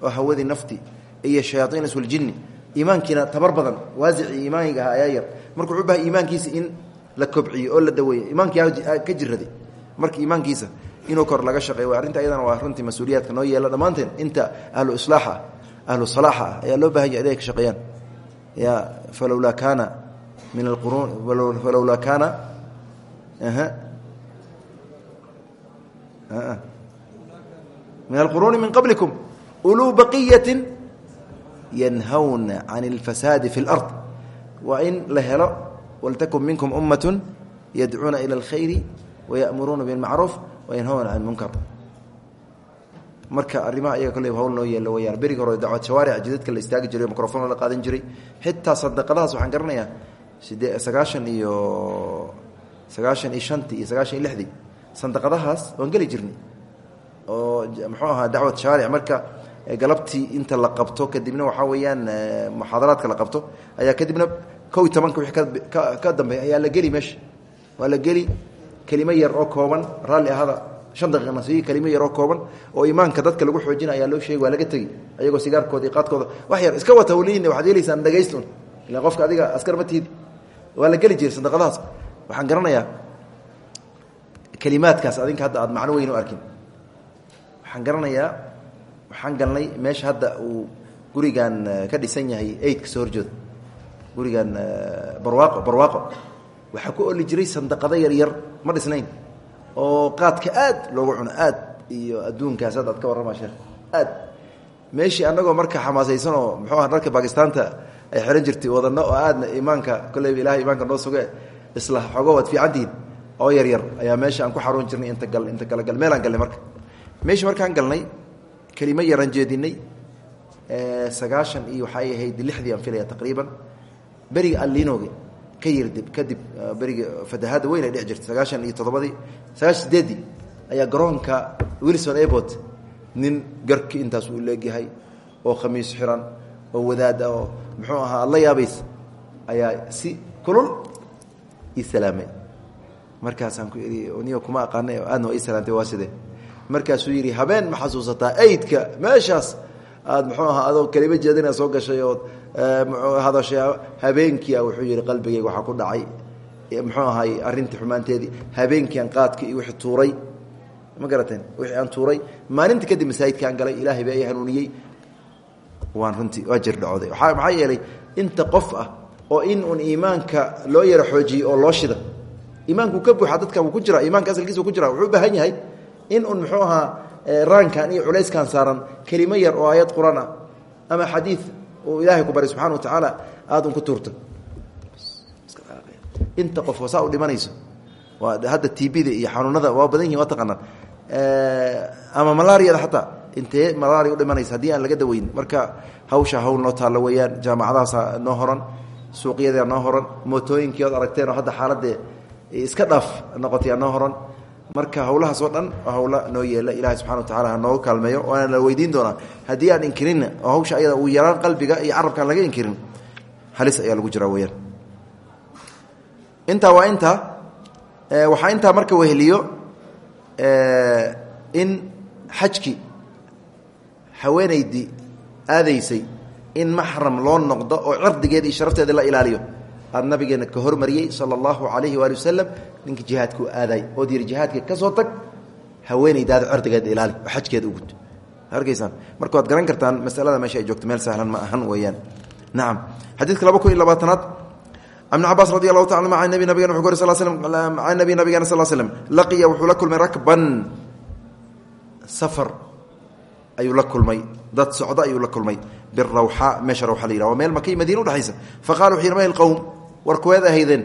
Speaker 1: Oo hawadii nafti iyo shayaaiin iswaljinni iimaankiina tabar badan waasicii iimaaniga ahaa ayaa yar marka wuxuu bahay iimaankiisa in la kobciyo oo la daweeyo. Iimaankii ka jiraday marka iimaankiisa inuu kor laga shaqeeyo. Arrinta ayadana waa runtii mas'uuliyaadka noo yeela. Dhammaanteen inta ahlu islaaxa ah ahlu salaaxa ah ayaa loo bahanya inay ka shaqeeyaan. Ya falowlaa kaana min alquruun falowlaa kaana min alquruuni min qablikum uluu baqiyati yanhawna can اlfasaadi fi اlard waa in la helo waltakun minkum ummat yadcuuna ilى اlkhayri wayamuruuna bilmacruuf wayanhawna can munkar marka arrimaha iyaga kolley hawl noo yeelo wayaan berigi hore dacwad shawaaric jidadka la istaagi jiray microfon la qaadan jiray. Xitaa sadaqadahaas waxaan garanayaa sidee sagaashan iyo sagaashan iyo shantii iyo sagaashan iyo lixdii sandaqadahaas waan geli jirnay. Oo muxuu ahaa dacwad shaaric marka galabtii inta la qabto kadibna waxaa weeyaan muxaadaraadka la qabto ayaa kadibna kow iyo tobanka wixii ka dambeeya ayaa la geli meesha. Waa la geli kelimo yar oo kooban raalli ahada shan daqiiqa nasiiyo kelimo yar oo kooban oo imaanka dadka lagu xoojina ayaa loo sheegay waa laga tegi ayagoo sigaarkooda iyo wax yar iska wata waliin waxaad yeelaysaan dhagaystun ila qofka adiga askar ma tiidi waa la geli jiray waxaan garanayaa kelimaadkaas adinka hadda aad macno weyn u arkin. Waxaan garanayaa waxaan galnay meesha hadda uu gurigan ka dhisan yahay eidka soo horjooda gurigan barwaaqo barwaaqo. Waxaa ku oli jiray sandaqado yaryar ma dhisnayn oo qaadka aad loogu cuno aad iyo adduunkaas hadda ad ka warrama sheekh aad. Meeshii annagoo marka xamaasaysan oo muxuu aha dharka bakistaanta ay xihan jirtay wadano oo aadna imaanka kolleyba ilahay imaanka noo suge isla xogo waad fiicantihiin. Oo yaryar ayaa meesha aan ku xaruun jirnay inta gal inta kala gal meelaan galnay marka. Meeshii markaan galnay kelimo yaraan jeedinay sagaashan iyo waxay ahayd lixdii aan filaya taqriiban beriga allinooga ka yirdib kadib beriga fatahaadda weyn ay dhici jirtay. Sagaashan iyo toddobadii sagaashan sideeddii ayaa garoonka wilson airport nin garki intaas uu leegyahay oo khamiis xiran oo wadaad ah oo muxuu ahaa alla yaabays ayaa si kulul ii salaamay. Markaasaan ku idhi niyo kuma aqaanay oo aadna waa ii salaamtay waa sidee? Markaasuu yidhi habeen ma xasuusataa eydka meeshaas aad muxuu ahaa adoo kelimo jeedina soo gashay ood hadashay habeenkia wuxuu yihi qalbigayga waxaa ku dhacay. Muxuu ahay arrintii xumaanteedii habeenkiiaan qaadka iyo wixii tuuray. Ma garateen? Wixii aan tuuray. Maalinta kadib masaajidkaan galay ilaahay baa i hanuuniyey. Waan runtii waa jirdhacooday waa maxaa yeelay inta qof ah oo in uun iimaanka loo yaro xoojiyey oo loo shida iimaanku ka buuxa dadka wuu ku jira iimaanka asalkiisa ku jira wuxuu u baahan yahay in un muxuu ahaa raankan iyo culayskan saaran kelimo yar oo aayad qur'aan ah ama xadiid uu ilaahay ku baray wa tacaala aada ku tuurto inta qof saa u dhimanayso waa hadda tbda iyo xanuunada waa badan yihiin waa taqaanaan. Ama malaariyada xataa intee malaria u dhimanaysa haddii aan laga daweyn. Marka hawsha hawl noo taallo weeyaan jaamacadahaasa noo horan suuqyadaa noo horan mootooyinkii ood aragteen oo hadda xaaladee iska dhaaf noqotay noo horan marka hawlahaas oo dhan hawla noo yeela ilahay subxana wa tacala ha nooga kaalmeeyo waana la weydiin doonaa haddii aan inkirinna oo hawsha ayada uu yaraan qalbiga iyo carabkaan laga inkirin halis ayaa lagu jiraa weyaan intaa waa intaa waxaa intaa marka weheliyo in xajki haweenaydii aadaysay in maxram loo noqdo oo cirdigeeda iyo sharafteeda la ilaaliyo aad nabigeena ka hormariyey sala allahu calayhi waali wasalam ninka jihaadkuu aaday ood yidhi jihaadka ka tag haweenaydaada cirdigeeda ilaali oo xajkeeda ugud marka waad garan kartaan masalada meesha ay joogto meel sahlan ma ahan weeyaan. Nacam xadiidka laba kun iyo labaatanaad. Ibn cabaas radi taala maa nabi nabigana wuxu ku sal slm maa nabi nabigana sal slm laqiya wuxuu la kulmay safar ayuu la kulmay. Dad socdo ayuu la kulmay. Birawxa meesha rawxa la yihah waa meel makay madiina udhexaysa faqala wuxu yidhi war kuweed ahaydeen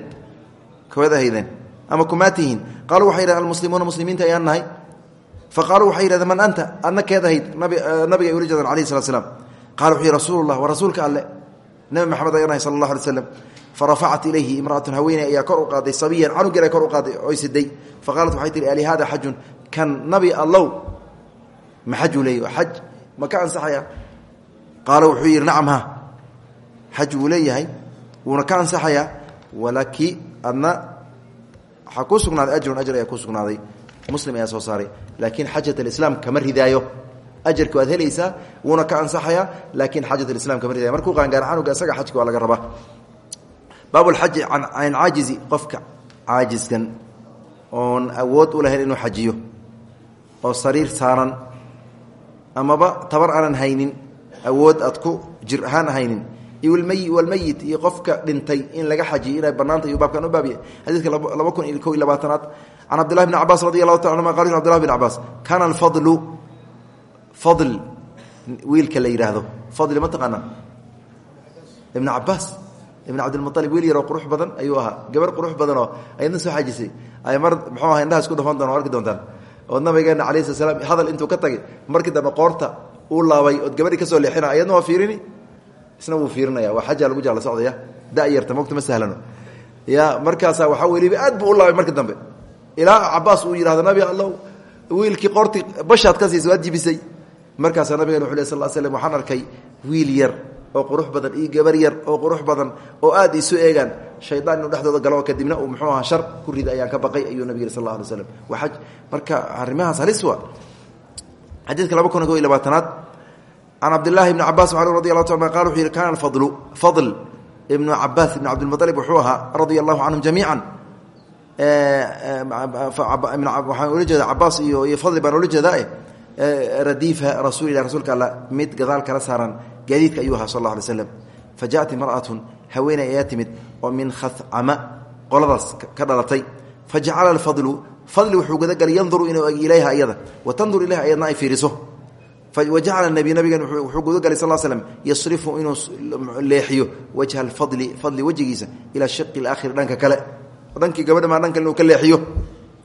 Speaker 1: kuweed ahaydeen ama kumaa tihiin. Qaaluu waxay yidhahen almuslimuuna muslimiinta ayaan nahay. Faqaaluu waxay yidhahdeen man anta? Adna keed ahayd nabiga ay ula jeedaan alayh slat slam qala wuxuu yihi rasuulu llah wa rasuulka alle. Nebi maxamed ayaan nahay sala allah alay slam farafacat ilayhi imraatun haweeney ayaa kor u qaaday sabiyan canug yar kor u qaaday oy siday faqaalat waxay tihi ali hada xajun? Kan nabi allow? Ma xajuu leey xaj ma ka ansaxaya? Qaala wuxuu yidhi nacam ha. Xaj wuu leeyahay wuuna ka ansaxayaa walaki adna waxaa kuu ajr ayaa kuu muslim ayaa soo saaray. Laakiin xajat alislaam kama ridaayo. Ajarki waad helaysaa wuuna ka ansaxayaa laakiin xajat alislam kama ridayo markuu qaangaar canuga isaga xajka waa laga rabaa. Baab lxaji can caajizi qofka caajiskan oon awood u lahayn inuu xajiyo oo sariir saaran amaba tabar aanan haynin awood aad jir ahaan haynin walmeyit iyo qofka dhintay in laga xajiyo inay banaanta iyuu baabkan u baabiya xadiidka laba kun iyo ko iyo labaatanaad. Can cabdillahi bn cabaas radi allahu ta anuma qal cbdillahi bn cabaas kaana alfadlu fadl wiilka la yidhaahdo fadli ma taqaanaa? Ibn cabaas ibn cabdilmualib wiil yaroo qurux badan ayuu ahaa. Gabar qurux badanoo ayadna soo xajisay. Ay mar muxuu aha indhaha isku dhafan doon arki doontaan. Oo nabigeena alayh slat slam hadal intuu ka tagay markii dambe qoorta uu laabay ood gabadhii ka soo leexina ayadna waa fiirini isna wuu fiirinaya. Waa xajaa lagu jecla socdaya. Dayarta mogta ma sahlano. Ya markaasaa waxaa weliba aad buu u laabay marka dambe. Ilaa cabaas uu yidhahdo nabi allow wiilkii qoortii bashaad ka siisa waad jibisay. Markaasaa nabigen wuxu leh sal l slm waxaan arkay wiil yar oo qurux badan iyo gabar yar oo qurux badan oo aad isu eegaan. Shaydaan inuu dhexdooda galo kadibna uu muxuu aha shar ku rida ayaan ka baqay ayuu nabig yiri sal alay slam waa marka arrimahaas halis wa xadiidka laba kun iyo ko iyo labaatanaad can cabdillahi bni cabas radi allahu ta qal wuxuu yihi kana fadlu fadl ibnu cabaas ibn cabdilmualib wuxuu ahaa radia allahu canhum jamiica waxaan ula jeeda cabaas iyo iyo fadli baan ula jeedaa radiifa rasuulilah rasuulka alla mid gadaal kala saaran gaadiidka ayuu ahaa sal alla alay slam fa jaءat imra'atun haweeney ayaa timid oo min khacama qoladaas ka dhalatay fa jacala alfadlu fadli wuxuu gudagalay yanduru inuu eg ilayha iyada wa tandur ilayha ayadna ay fiiriso wajacala nabiy nabigan wuxuu gudagalay sal slm yasrifu inuu leexiyo wajha alfadli fadli wejigiisa ilaa shiqi اlaakhiri dhanka kale dhankii gabadha maa dhan kale inuu ka leexiyo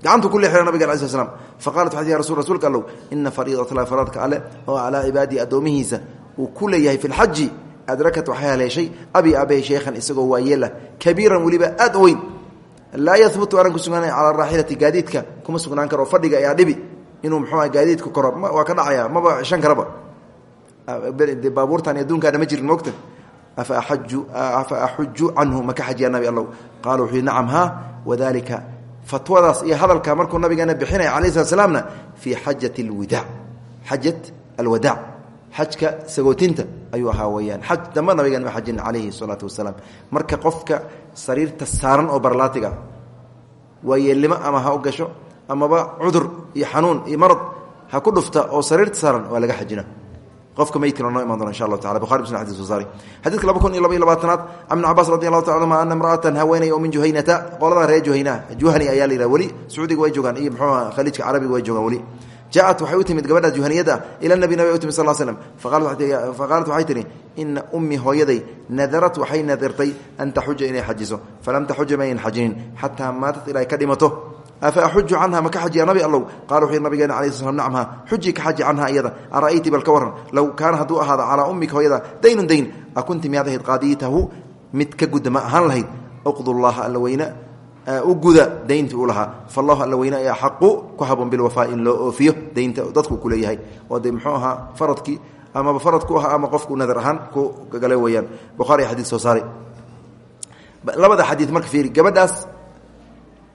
Speaker 1: gacantuu ku leexina nabiga ala sl slam faqalat waxay ya rasul rasuulka allow ina fariidatlah faraadka alle oo calaa cibaadihi addoomihiisa uu ku leeyahay fi lxaji adrakat waxay haleeshay abi aabey sheekhan isagoo waayeelah kabiiran weliba aad u weyn laa yahbutu aanan ku sugnaana calaa raaxilati gaadiidka kuma sugnaan karo fadhiga ayaa dhibi inuu mxuua gaadiidku koro. Waa ka dhacaya. Maba shan karaba. Baabuurtan adduunkaana ma jirin mogta afa axuju canhu maka xajiya nabi allow qaala wuxuu yhi nacam ha wadalika fatwadaas iyo hadalka markuu nabigeena bixinaya alayh slat slaamna fii xajat alwidaac xajat alwadaac xajka sagootinta ayuu ahaa weyaan xaj damba nabigeena ma xajin calayhi salaatu wasalaam marka qofka sariirta saaran oo barlaatiga waa yeelnimo ama ha u gasho amaba cudur iyo xanuun iyo marad ha ku dhufta oo sariirta saaran waa laga xajina. Qofka meydkana noo iman doona insha allahu taala bukhari muslim xadis wasaari xadiidka laba kun iyo laba iyo labaatanaad can ibn cabaas radi allahu taala anhuma ana imra'atan haweeney oo min juhaynata qoladan reer juhayna. Juhani ayaa la yidhaha weli sacuudiga way joogaan iyo muxuuha khaliijka carabiga way joogaan weli. Jaءat waxay u timid gabadha juhaniyada ila nabi nabig u timid sal slm faqaalat waxay tihi ina ummii hooyaday nadarat waxay nadirtay an taxuja inay xajiso. Falam taxuja mayn xajinin xataa maatat ilaa ka dhimato afa axuju canha maka xajiya nabi allow qala wuxuu nabigeena ala sl nacmha xuji ka xaji canha iyada ara'ayti bal ka waran low kaana hadduu ahaada calaa ummika hooyada daynun dayn akunti miyaad ahayd qaadiyatahu mid ka gudda ma ahaan lahayd uqdu llaha alla weyne u guda dayntii u lahaa fallahu alla weyne ee axaqu ku haboon bilwafaa in loo oofiyo daynta dadku ku leeyahay oo de muxuu ahaa faradkii amaba farad ku ahaa ama qofku nadar ahaan ku gale weyaan bukhaari xadiid soo saari labada xadiid marka fiiri gabadhaas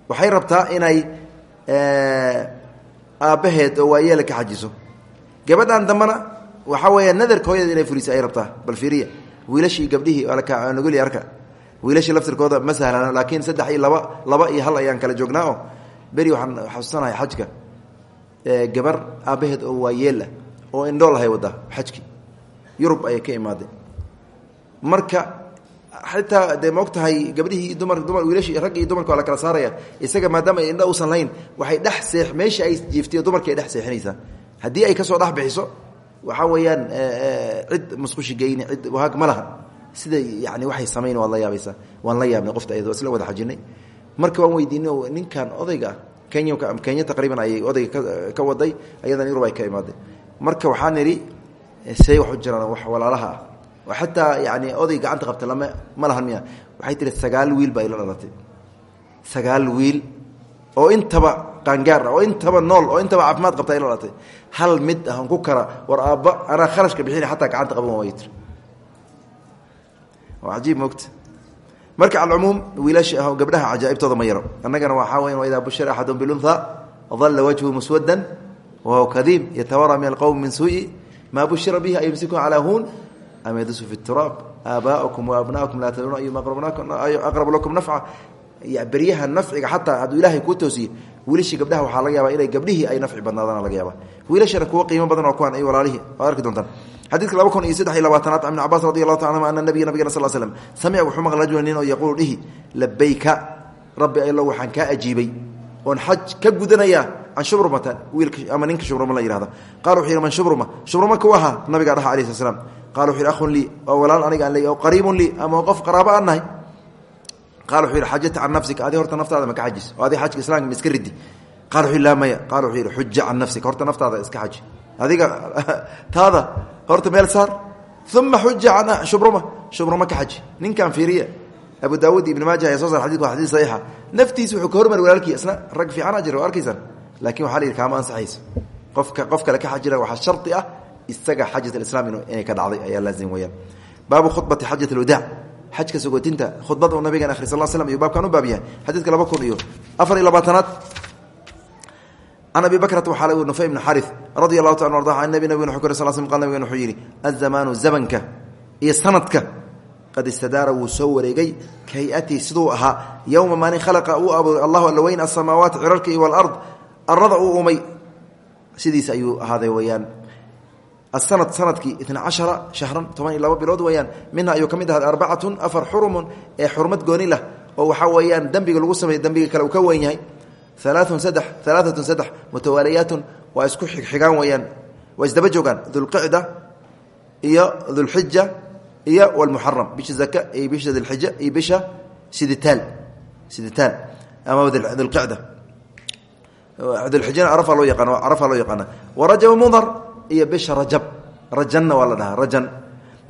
Speaker 1: waxay rabtaa inay aabbaheed oo waayeela ka xajiso. Gabadhan dambena waxaa weeya nadarka hooyada inay furiso ay rabtaa bal fiiriya wiilashii gabdhihii nagoli arka. Wiilashii laftirkooda ma sahlana laakiin saddex iyo laba laba iyo hal ayaan kala joognaa oo beri waxaan xasuusanahay xajka. Gabar aabbaheed oo waayeel ah oo indhoolahay wadda xajki. Yurub ayay ka imaaday marka xitaa dee ma og tahay gabdhihii dumar dumar wiilashii ragg iyo dumarka waa la kala saaraya. Isaga maadaama ay indha usan lahayn waxay dhex seex meeshii ay jiiftiyo dumarkii ay dhex seexinaysaa haddii ay ka soo dhex bixiso waxaa weeyaan cid musqushi geyni cid wahaag ma laha. Sida yani waxay samayn waad la yaabaysaa waan la yaabnay qofta ayadoo isla wada xajinay. Marka waan weydiinay oo ninkan odayga ah kenya kenya taqriiban ayay odayga ka waday ayadan yurub ay ka imaaday marka waxaan idhi say wax u jiraan wax walaalaha. ah xataa yani oday gacanta qabta lama ma lahan waxay tihi sagaal wiil baa ila dhalatay. Sagaal wiil oo intaba qaangaar ah oo intaba nool oo intaba caafimaad qabta ila dhalatay. Hal mid ah ku kara war aabba anaa kharashka bixina xataa gacanta qaban waay tiri waa cajiib mogta marka alcumuum wiilasha ah gabdhaha cajaaibtooda ma yaro. Annagana waxaa weya waidaa bushira axadun bilunha dalla wajhu muswadan wahuwa kadiim yatawara min alqowm min suu'i maa bushira bihi ayumsiku calaa huun am yadusu fi turaab aabaa'ukum waabna'ukum laa tadruuna ayuma aqrabu lakum nafca beryaha nafciga xataa hadduu ilaahay kuu toosiye wiilashii gabdhaha waxaa laga yaaba inay gabdhihii ay nafci badnaadaan laga yaaba wiilashana kuwa qiimo badan oo kuwan ay walaalihii waad arki doontaan xadiidka laba kun iyo saddex iyo labaatanaad ibn cabaas radi allahu taala anhu ana nabiya nabigana sal slm samica wuxuu maqla rajula nin oo yaquulu dhihi labayka rabbi allo waxaan kaa ajiibay oon xaj ka gudanaya can shubrumata wiilka ama ninka shubruma la yihahda qala wuxuu yidhi man shubruma? Shubruma ku ahaa nabigaa dhaha alayh slat slam qala wuxu yidhi ahun lii oo walaal aniga aan leey oo qariibun lii ama qof qaraabo aan nahay. Qala wuxuu yidhi xajata can nafsika adi horta naftaada maka xajis oo adi xajka islamka ma iska ridi. Qala wuxuu laa maya. Qala wuxuu yidhi xuja can nafsika horta naftaada iska xaji. Adiga taada horta meel saar. Uma xuja can shubruma. Shubruma ka xaji. Ninkan fiiriya abu daawuud ibn maaja ayaa soo sar xadidku waa xadiis saxiixa. Naftiisa wuxuu ka hormari walaalkii isna rag fiicana jira waa arkaysaan laakin waxaa la yidhi kaama ansaxayso qofka qof kale ka xajira waxaa shardi ah isaga xajat alislam inay ka dhacday ayaa laazim weyaan baabu khudbati xajat alwadaac xajka sogootinta khudbada uu nabigan akhri sal slam iyo baabkan baab yahay xadiidka laba kun iyo afar iyo labaatanaad. Can abi bakrata waxaa lagu nufay ibn xari radi allahu taala arda an nabi nabign wxu sal sl qal nabigan wuxuu yidhi azamaanu zamanka iyo sanadka qad istadaara wuu soo wareegay. Ka hay'atii siduu ahaa. Yowma arada uu umay. Sidiis ayuu ahaaday weyaan asanad sannadkii itna cashara shahran toban iyo labo bilood weyaan minha ayuu ka mid ahaa arbacatun afar xurumun ee xurmad gooni lah oo waxaa weeyaan dembiga lagu sameey dembiga kale uu ka weyn yahay. Alaaun saddex alaaatun saddex mutawaaliyaatun waa isku xigxigaan weyaan waa isdaba joogaan dulqicda iyo dulxija iyo wlmuxaram bisha zaka iyo bisha dilxija iyo bisha siditaal siditaal ama dulqicda dulxijana arafa loo yaqaan arafa loo yaqaana warajab mudar iyo bisha rajab. Rajanna waa la dhahaa rajan.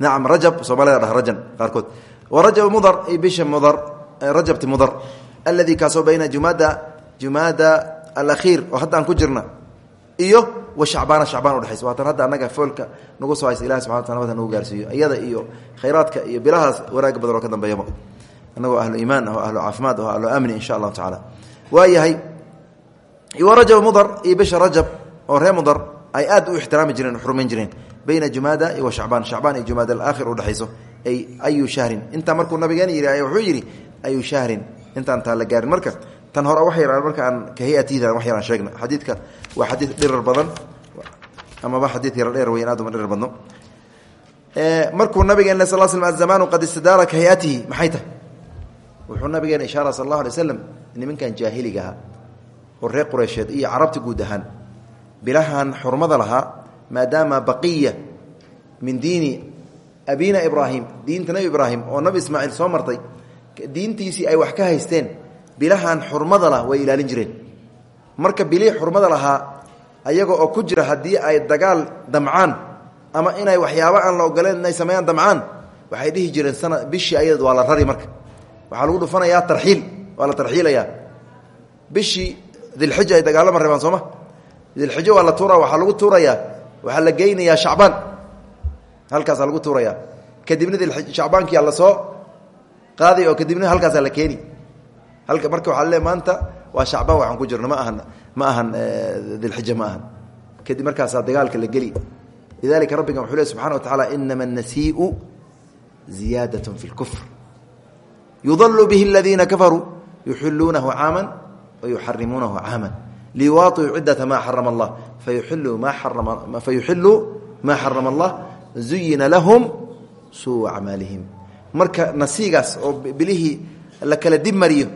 Speaker 1: Nacam rajab soomaalida dhaha rajan qaarkood. Warajab mudar iyo bisha mudar rajabti mudar alladii kaasoo bayna jumaada jumaada alakhiir oo hadda aan ku jirna iyo wa shacbaana shacbaan udhexaysa waatan hadda annaga foolka nagu soo haysa ilahi subxana wataala nagu gaarsiiyo. Iyada iyo khayraadka iyo bilahaas wanaaga badan oo ka dambeeyaba annagoo ahlu iimaan ah oo ahlu caafimaad ah o ahlu amni insha allahu tacaala waayahay wa rajab mudar iyo bisha rajab oo ree mudar ay aad u ixtiraami jireen o xurmayn jireen. Bayna jumaada wa shacbaan. Shacbaan iyo jumaada alaakhir udhexayso ay ayu shahrin. Intaa markuu nabigeena yidhi wuxuu yidhi ayu shahrin. Intaan taa la gaarin. Marka tan hore wax yaraan marka aan ka hayatiida wax yaraan sheegna xadiidka waa xadiid dhirar badan. Amaba xadiid yaro dheer weyn aad uma dhirar badno. Markuu nabigeena sal l slm azamaanu qad istadaara ka hayatihi. Maxay tahay? Wuxuu nabigeena ishaara sal allahu alay waslam nimankan jaahiliga ahaa oo reer qureysheed iyo carabta guud ahaan. Bilahan xurmada lahaa maadaama baqiya min diini abina ibraahim diinta nebi ibraahim oo nabi ismaaciil soo martay diintiisii ay wax ka haysteen bilahan xurmada lah way ilaalin jireen. Marka bilihii xurmada lahaa ayaga oo ku jira haddii ay dagaal damcaan ama inay waxyaabo aan la ogoleen inay sameeyaan damcaan waxay dhihi jireen sana bishii ayad waa la rari marka. Waxaa lagu dhufanayaa tarxiil waa la tarxiilayaa. Bishii dilxija ay dagaalama reebaan sooma? Dilxijo waa la tuura waxaa lagu tuurayaa waxaa la geynayaa shacbaan. Halkaasaa lagu tuurayaa. Kadibna shacbaankiia la soo qaaday oo kadibna halkaasaa la keeni. Halka marka waxaa le maanta waa shacbaan waxaan ku jirno ma ahan ma ahan dilxija ma ahan. Kadib markaasaa dagaalka la geli. Lidalika rabbigan wuxuu le subxana wa tacaala inama annasiiu ziyaadat fi اlkufr yudalu bihi aladiina kafaruu yuxiluunahu caama wayuxarimuunahu caama liwaaطiu cidata ma xarama allah fayuxiluu maa xarama allah zuyina lahum suu acmaalihim marka nasiigaas oo bilihii la kala dib mariyo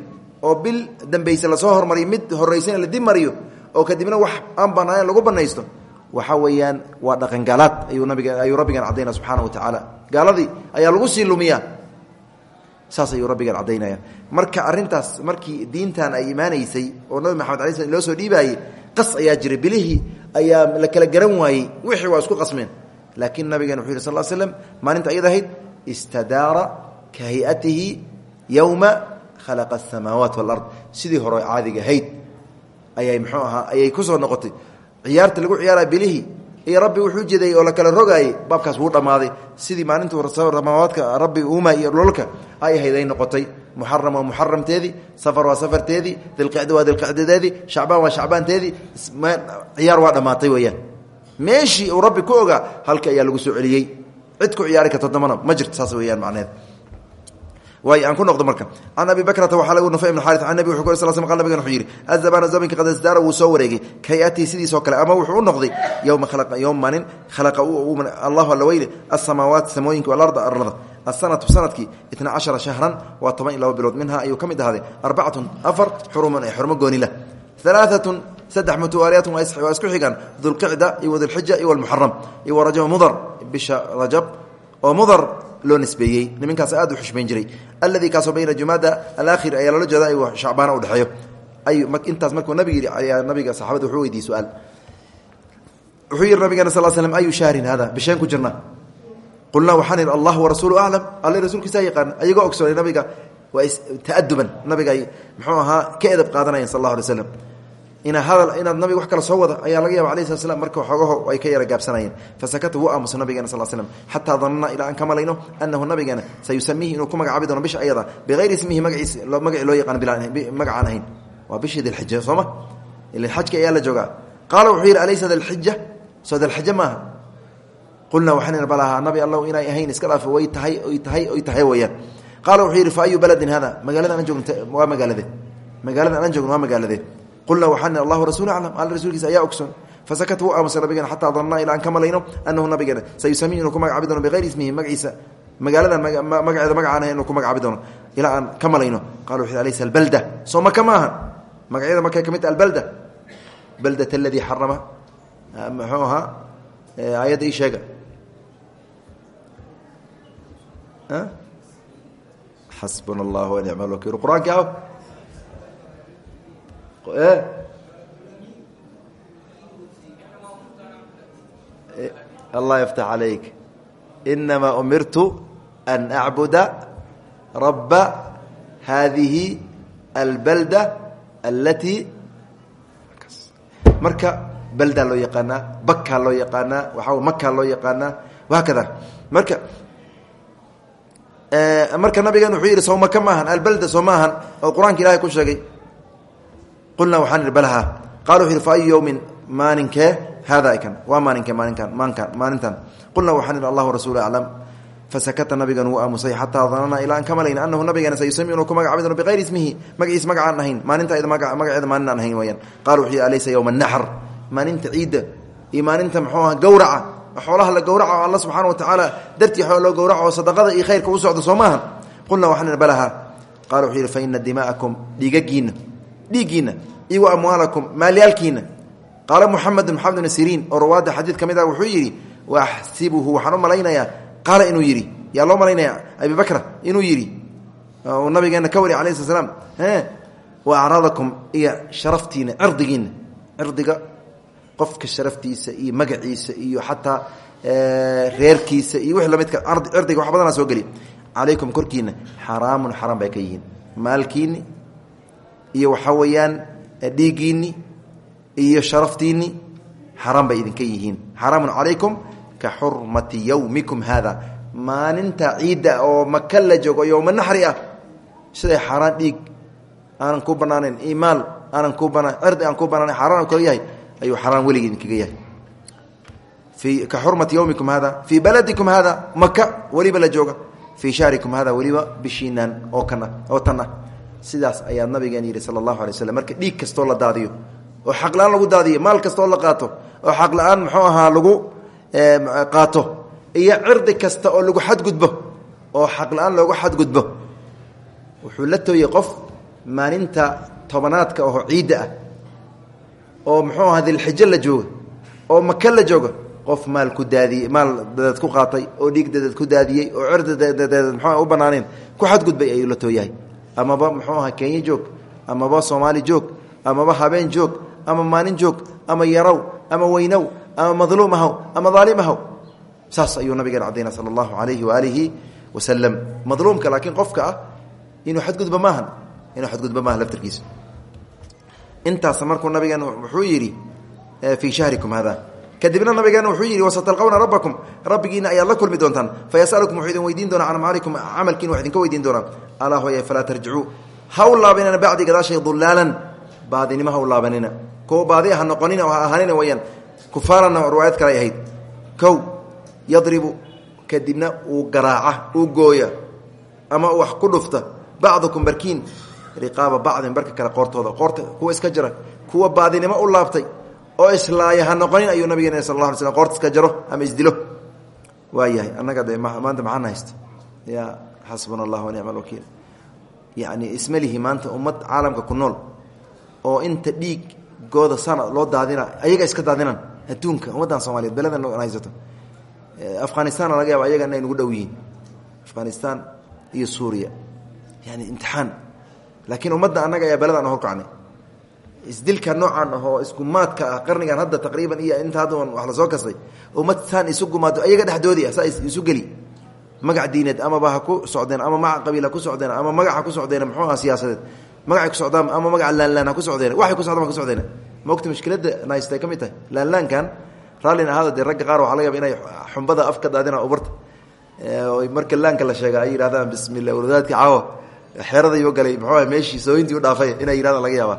Speaker 1: oo bil dambayse la soo hormariyo mid horeysana la dib mariyo oo kadibna wax aan banaanen lagu banaysto waxa weeyaan waa dhaqangaalaad ayuu rabbigan caddaynaya subxaana wa tacaala gaaladii ayaa lagu sii lumiyaa saas ayuu rabbigan caddaynaya. Marka arintaas markii diintan ay imaanaysay oo nabi maxamed alay sl loo soo dhiibaayey qas ayaa jiray. Bilihii ayaa la kala garan waayey. Wixii waa isku qasmeen. Laakiin nabigan wuxuu yidhi sal l slam maalinta ayad ahayd istadaara ka hayatihi yowma khalaqa asamaawaat walard sidii hore caadiga ahayd ayay mxuu ahaa ayay ku soo noqotay. Ciyaarta lagu ciyaaraya bilihii iyo rabbi wuxuu jeedayey oo la kala rogaayey baabkaas wuu dhammaaday. Sidii maalintu samaawaadka rabbi uuma iyo dhulka ay ahayd ay noqotay. Muxaram waa muxaramteedii safar waa safarteedii dilqicda waa dilqicdadeedii shacbaan waa shacbaanteedii ciyaar waa dhammaatay weyaan meeshii uu rabbi ku ogaa halka ayaa lagu soo celiyey. Cid ku ciyaari karto damana ma jirto saas weyaan waay aan ku noqdo marka can abi bakrata waxaa lagu nufay ibn xaari an nabig wuxu sl sl qal nabigan wuxuu yidhi azabana zamanka qad isdaara wuu soo wareegay kay-atii sidiisoo kale ama wuxuu u noqday yowma khalaa yowm maalin khalaqa allahu alla weyne asamaawaat samooyinka walarda arlada asanatu sannadkii itna cashara shahran waa toban iyo laba bilood minha ayuu ka mid ahaaday arbacatun afar xurumun ee xurmo gooni lah alaaatun saddex mutuwaaliyaatun waa isku xigaan dulqicda iyo dulxija iyo almuxaram iyo warajab mudar bisha rajab oo mudar loo nisbeeyey. Niminkaas aad u xushmayn jiray. Alladii kaasoo bayna jumaada alaakhir ayaa loola jeeda ayuu shacbaana udhexeeyo intaas markuu nabig yidhi ayaa nabiga saxaabada wuxuu weydiiyey su'aal. Wuxuu yidhi nabigeena sal slm ayu shahrin hada bisheen ku jirna? Qulnaa waxaan idhi allah warasuulu aclam alle rasuulkiisaa yaqaan ayagoo ogsoonay nabiga taaduban nabiga ay muxuu ahaa ka edab qaadanayan sal allah alay inaad nabiga wax kale soo wada ayaa laga alayh slat slam marka xoogaho ay ka yara gaabsanayeen fasakata wuu aamusa nabigeena sal slm xataa danana ilaa aan ka malayno anahu nabigeena sayusamiihi inuu ku magacaabi doono bisha ayada. Bikayri ismihi magaci loo yaqaan magacaan ahayn. Waa bishii dilxija sooma ila xajka ayaa la joogaa. Qaala wuxuu yidhi alaysa dalxija soo dalxija maaha. Qulnaa waxaan balahaa nabi allahu inay ahayn iska dhaaf way tahay oy tahay oy tahay weyaan qaala wuxuu yidhi fa ayu baladin hada magaalada aan joogn waa magaalade magaalada aan joogno waa magaalade qulnaa waxaan allahu rasuul aclam alla rasuulkiisa ayaa ogsoon fasakata wuu aamusa nabigeena xataa danna ilaa aan ka malayno anahu nabigeena sayusamihi inuu ku magacaabi doono bikayri ismihi magaciisa magaaladan magaceeda magacaan inuu ku magacaabi doono ilaa aan ka malayno qala wuxu alaysa albalda soo maka maaha magacyada markay ka mid taha albalda baldat aladii xarama muxuu ahaa aayadda ii sheega xasbuna allah wanicma lwakiil qur'aanki aw allah yaftax calayk inamaa umirtu an acbuda raba hadihi albalda alatii marka baldaa loo yaqaanaa bakaa loo yaqaanaa waxaa makaa loo yaqaanaa wahaakada marka marka nabigan wuxuu yidhi sowmaka maahan albalda soo maahan oo qur'aanka ilahay ku sheegay qulnaa waxaan idhi balha qala wuxu yidhi fa ayu yowmin maalinkee hada kan. Waa maalinkee maalinkan maankan maalintan. Qulnaa waxaan idhi allahu rasuulu aclam fasakata nabigan wuu aamusay xataa danana ilaa aan ka malayna anahu nabigeena sayusami inuu ku magacaabi doono bikayri ismihi. Magaciis magacaan ahayn. Maalinta magaceeda maalin aan ahayn weyaan qala wuxuu yidhi alaysa yowma naxr maalinta ciidda iyo maalinta muxuu aha gawraca xoolaha la gawraco alla subxaana wa tacaala dartii xoolo loo gawraco oo sadaqada iyo khayrka u socdo soo maaha qulnaa waxaan idhi balaha qala wuxuu yidhi fa ina dima'akum dhiigagiinna dhiiggiinna iyo wa amwaalakum maalyaalkiina qaala muxamedu maxamed bn siriin oo rawaada xadiid ah wuxuu yidhi wa axsibuhu waxaan u malaynayaa qaala inuu yidhi yaa loo malaynaya abi bakra inuu yidhi nabigeena ka wari alayh sla slam wa acraadakum iyo sharaftiina cirdigiina cirdiga qofka sharaftiisa iyo magaciisa iyo xataa reerkiisa iyo wix lamidka cirdiga wax badanaa soo geli calaykum korkiina xaraamun xaraam bay ka iyo waxaa dhiiggiini iyo sharaftiini xaraam bay idinka yihiin. Xaraamun calaykum ka xurmati yowmikum haada maalinta ciidda oo maka la joogo yowma naxri ah siday xaaraan dhiig aanan ku banaanayn imaal aanan ku banaan cirdi aan ku banaanayn xaaraan kaga yahay ayuu xaraan weligii idinkaga yahay. Ka xurmati yowmikum hada fii baladikum hada maka weliba la jooga. Fii shahrikum hada weliba bishiinaan oo kana oo tan sidaas ayaa nabigeen yidhi sala allahu alay marka dhiig kastoo la daadiyo oo xaq la'aan lagu daadiyo maal kastoo la qaato oo xaq la'aan muxuu ahaa lagu qaato iyo cirdi kasta oo lagu xadgudbo oo xaq la'aan loogu xadgudbo wuxuu la tooyey qof maalinta tobanaadka oo ciidda ah oo muxuu ahaa dilxijo jooga oo maka la jooga qof maal ku daadiyey maal dadeed qaatay oo dhiig dadeed ku oo cirdi dadeed u banaaneen ku xadgudbay ayuu la tooyahay amaba muxuu ahaa kenya joog amaba soomaali joog amaba habeen joog ama maalin joog ama yarow ama weynow ama madluum ahaw ama daalim ahaw saas ayuu nabigeena cadayna sala allahu calayhi waaalihi wasalam madluumka laakiin qofka ah inuu xadgudba maahan inuu xadgudba maaha laftarkiisa intaas markuu nabigeena wuxuu yidhi fii shahrikum hada kadibna nabigeena wuxuu yidhi wasatalqawna rabbakum. Rabbigiina ayaad la kulmi doontaan. Fayasalukum wuxuu weydiin doonaa can amcaalikum camalkiina wax idinka weydiin doonaa alaa hooye falaa tarjicuu ha u bacdi gadaashay dulaalan baadinimo ha laabanina. Kuwa baadi ha noqonina oo ha ahaanina weyaan kufaaranna riwaayad kale ay ahayd. Kow yadribu kadibna uu garaaca uu gooya ama wax ku dhufta. Bacdukum barkiin riqaaba bacdin barka kale qoortooda. Qoorta kuwa iska jira kuwa baadinimo u laabtay oo islaaya ha noqonin ayuu nabigeena sal la ala slam qoorta iska jaro ama isdilo. Waayahay annaga de maanta maxaana haysta ya xasbuna allah wanicma alwakiil yacni ismalihi maanta ummad caalamka ku oo inta dhiig gooda sana loo daadina ayaga iska daadinan adduunka ummaddan soomaliyeed beladan haysato afghanistanna laga yaaba ayaga inay nugu dhow afghanistan iyo suuriya. Yani imtixaan. Laakiin ummadda annaga ayaa beladan horkacnay isdilka noocan ahoo isgumaadka ah qarnigan hadda taqriiban iyo inta hadda wax la soo kastay ummad saan isu gumaado ayaga dhexdoodii ah saa isu geli. Magac diineed amaba ha ku socdeen ama magac qabiil ku socdeen ama magac ha ku socdeen muxuu aha siyaasadeed? Magacay ku socdaan ama magaca laanlaan ha ku socdeen? Waxay ku socdaan ku socdeen? Maogta mushkiladda naystay ka mid tahay? Laanlaankan raallin ahaada dee ragga qaar waxa laga yaba inay xumbada afka daadina ubarta marka laanka la sheega ay yidhahdaan bismillah waradaadka caawo. Xeeradayuu galay muxuu aha meeshii sooyintii u dhaafay inay yidhahdaan laga yaabaa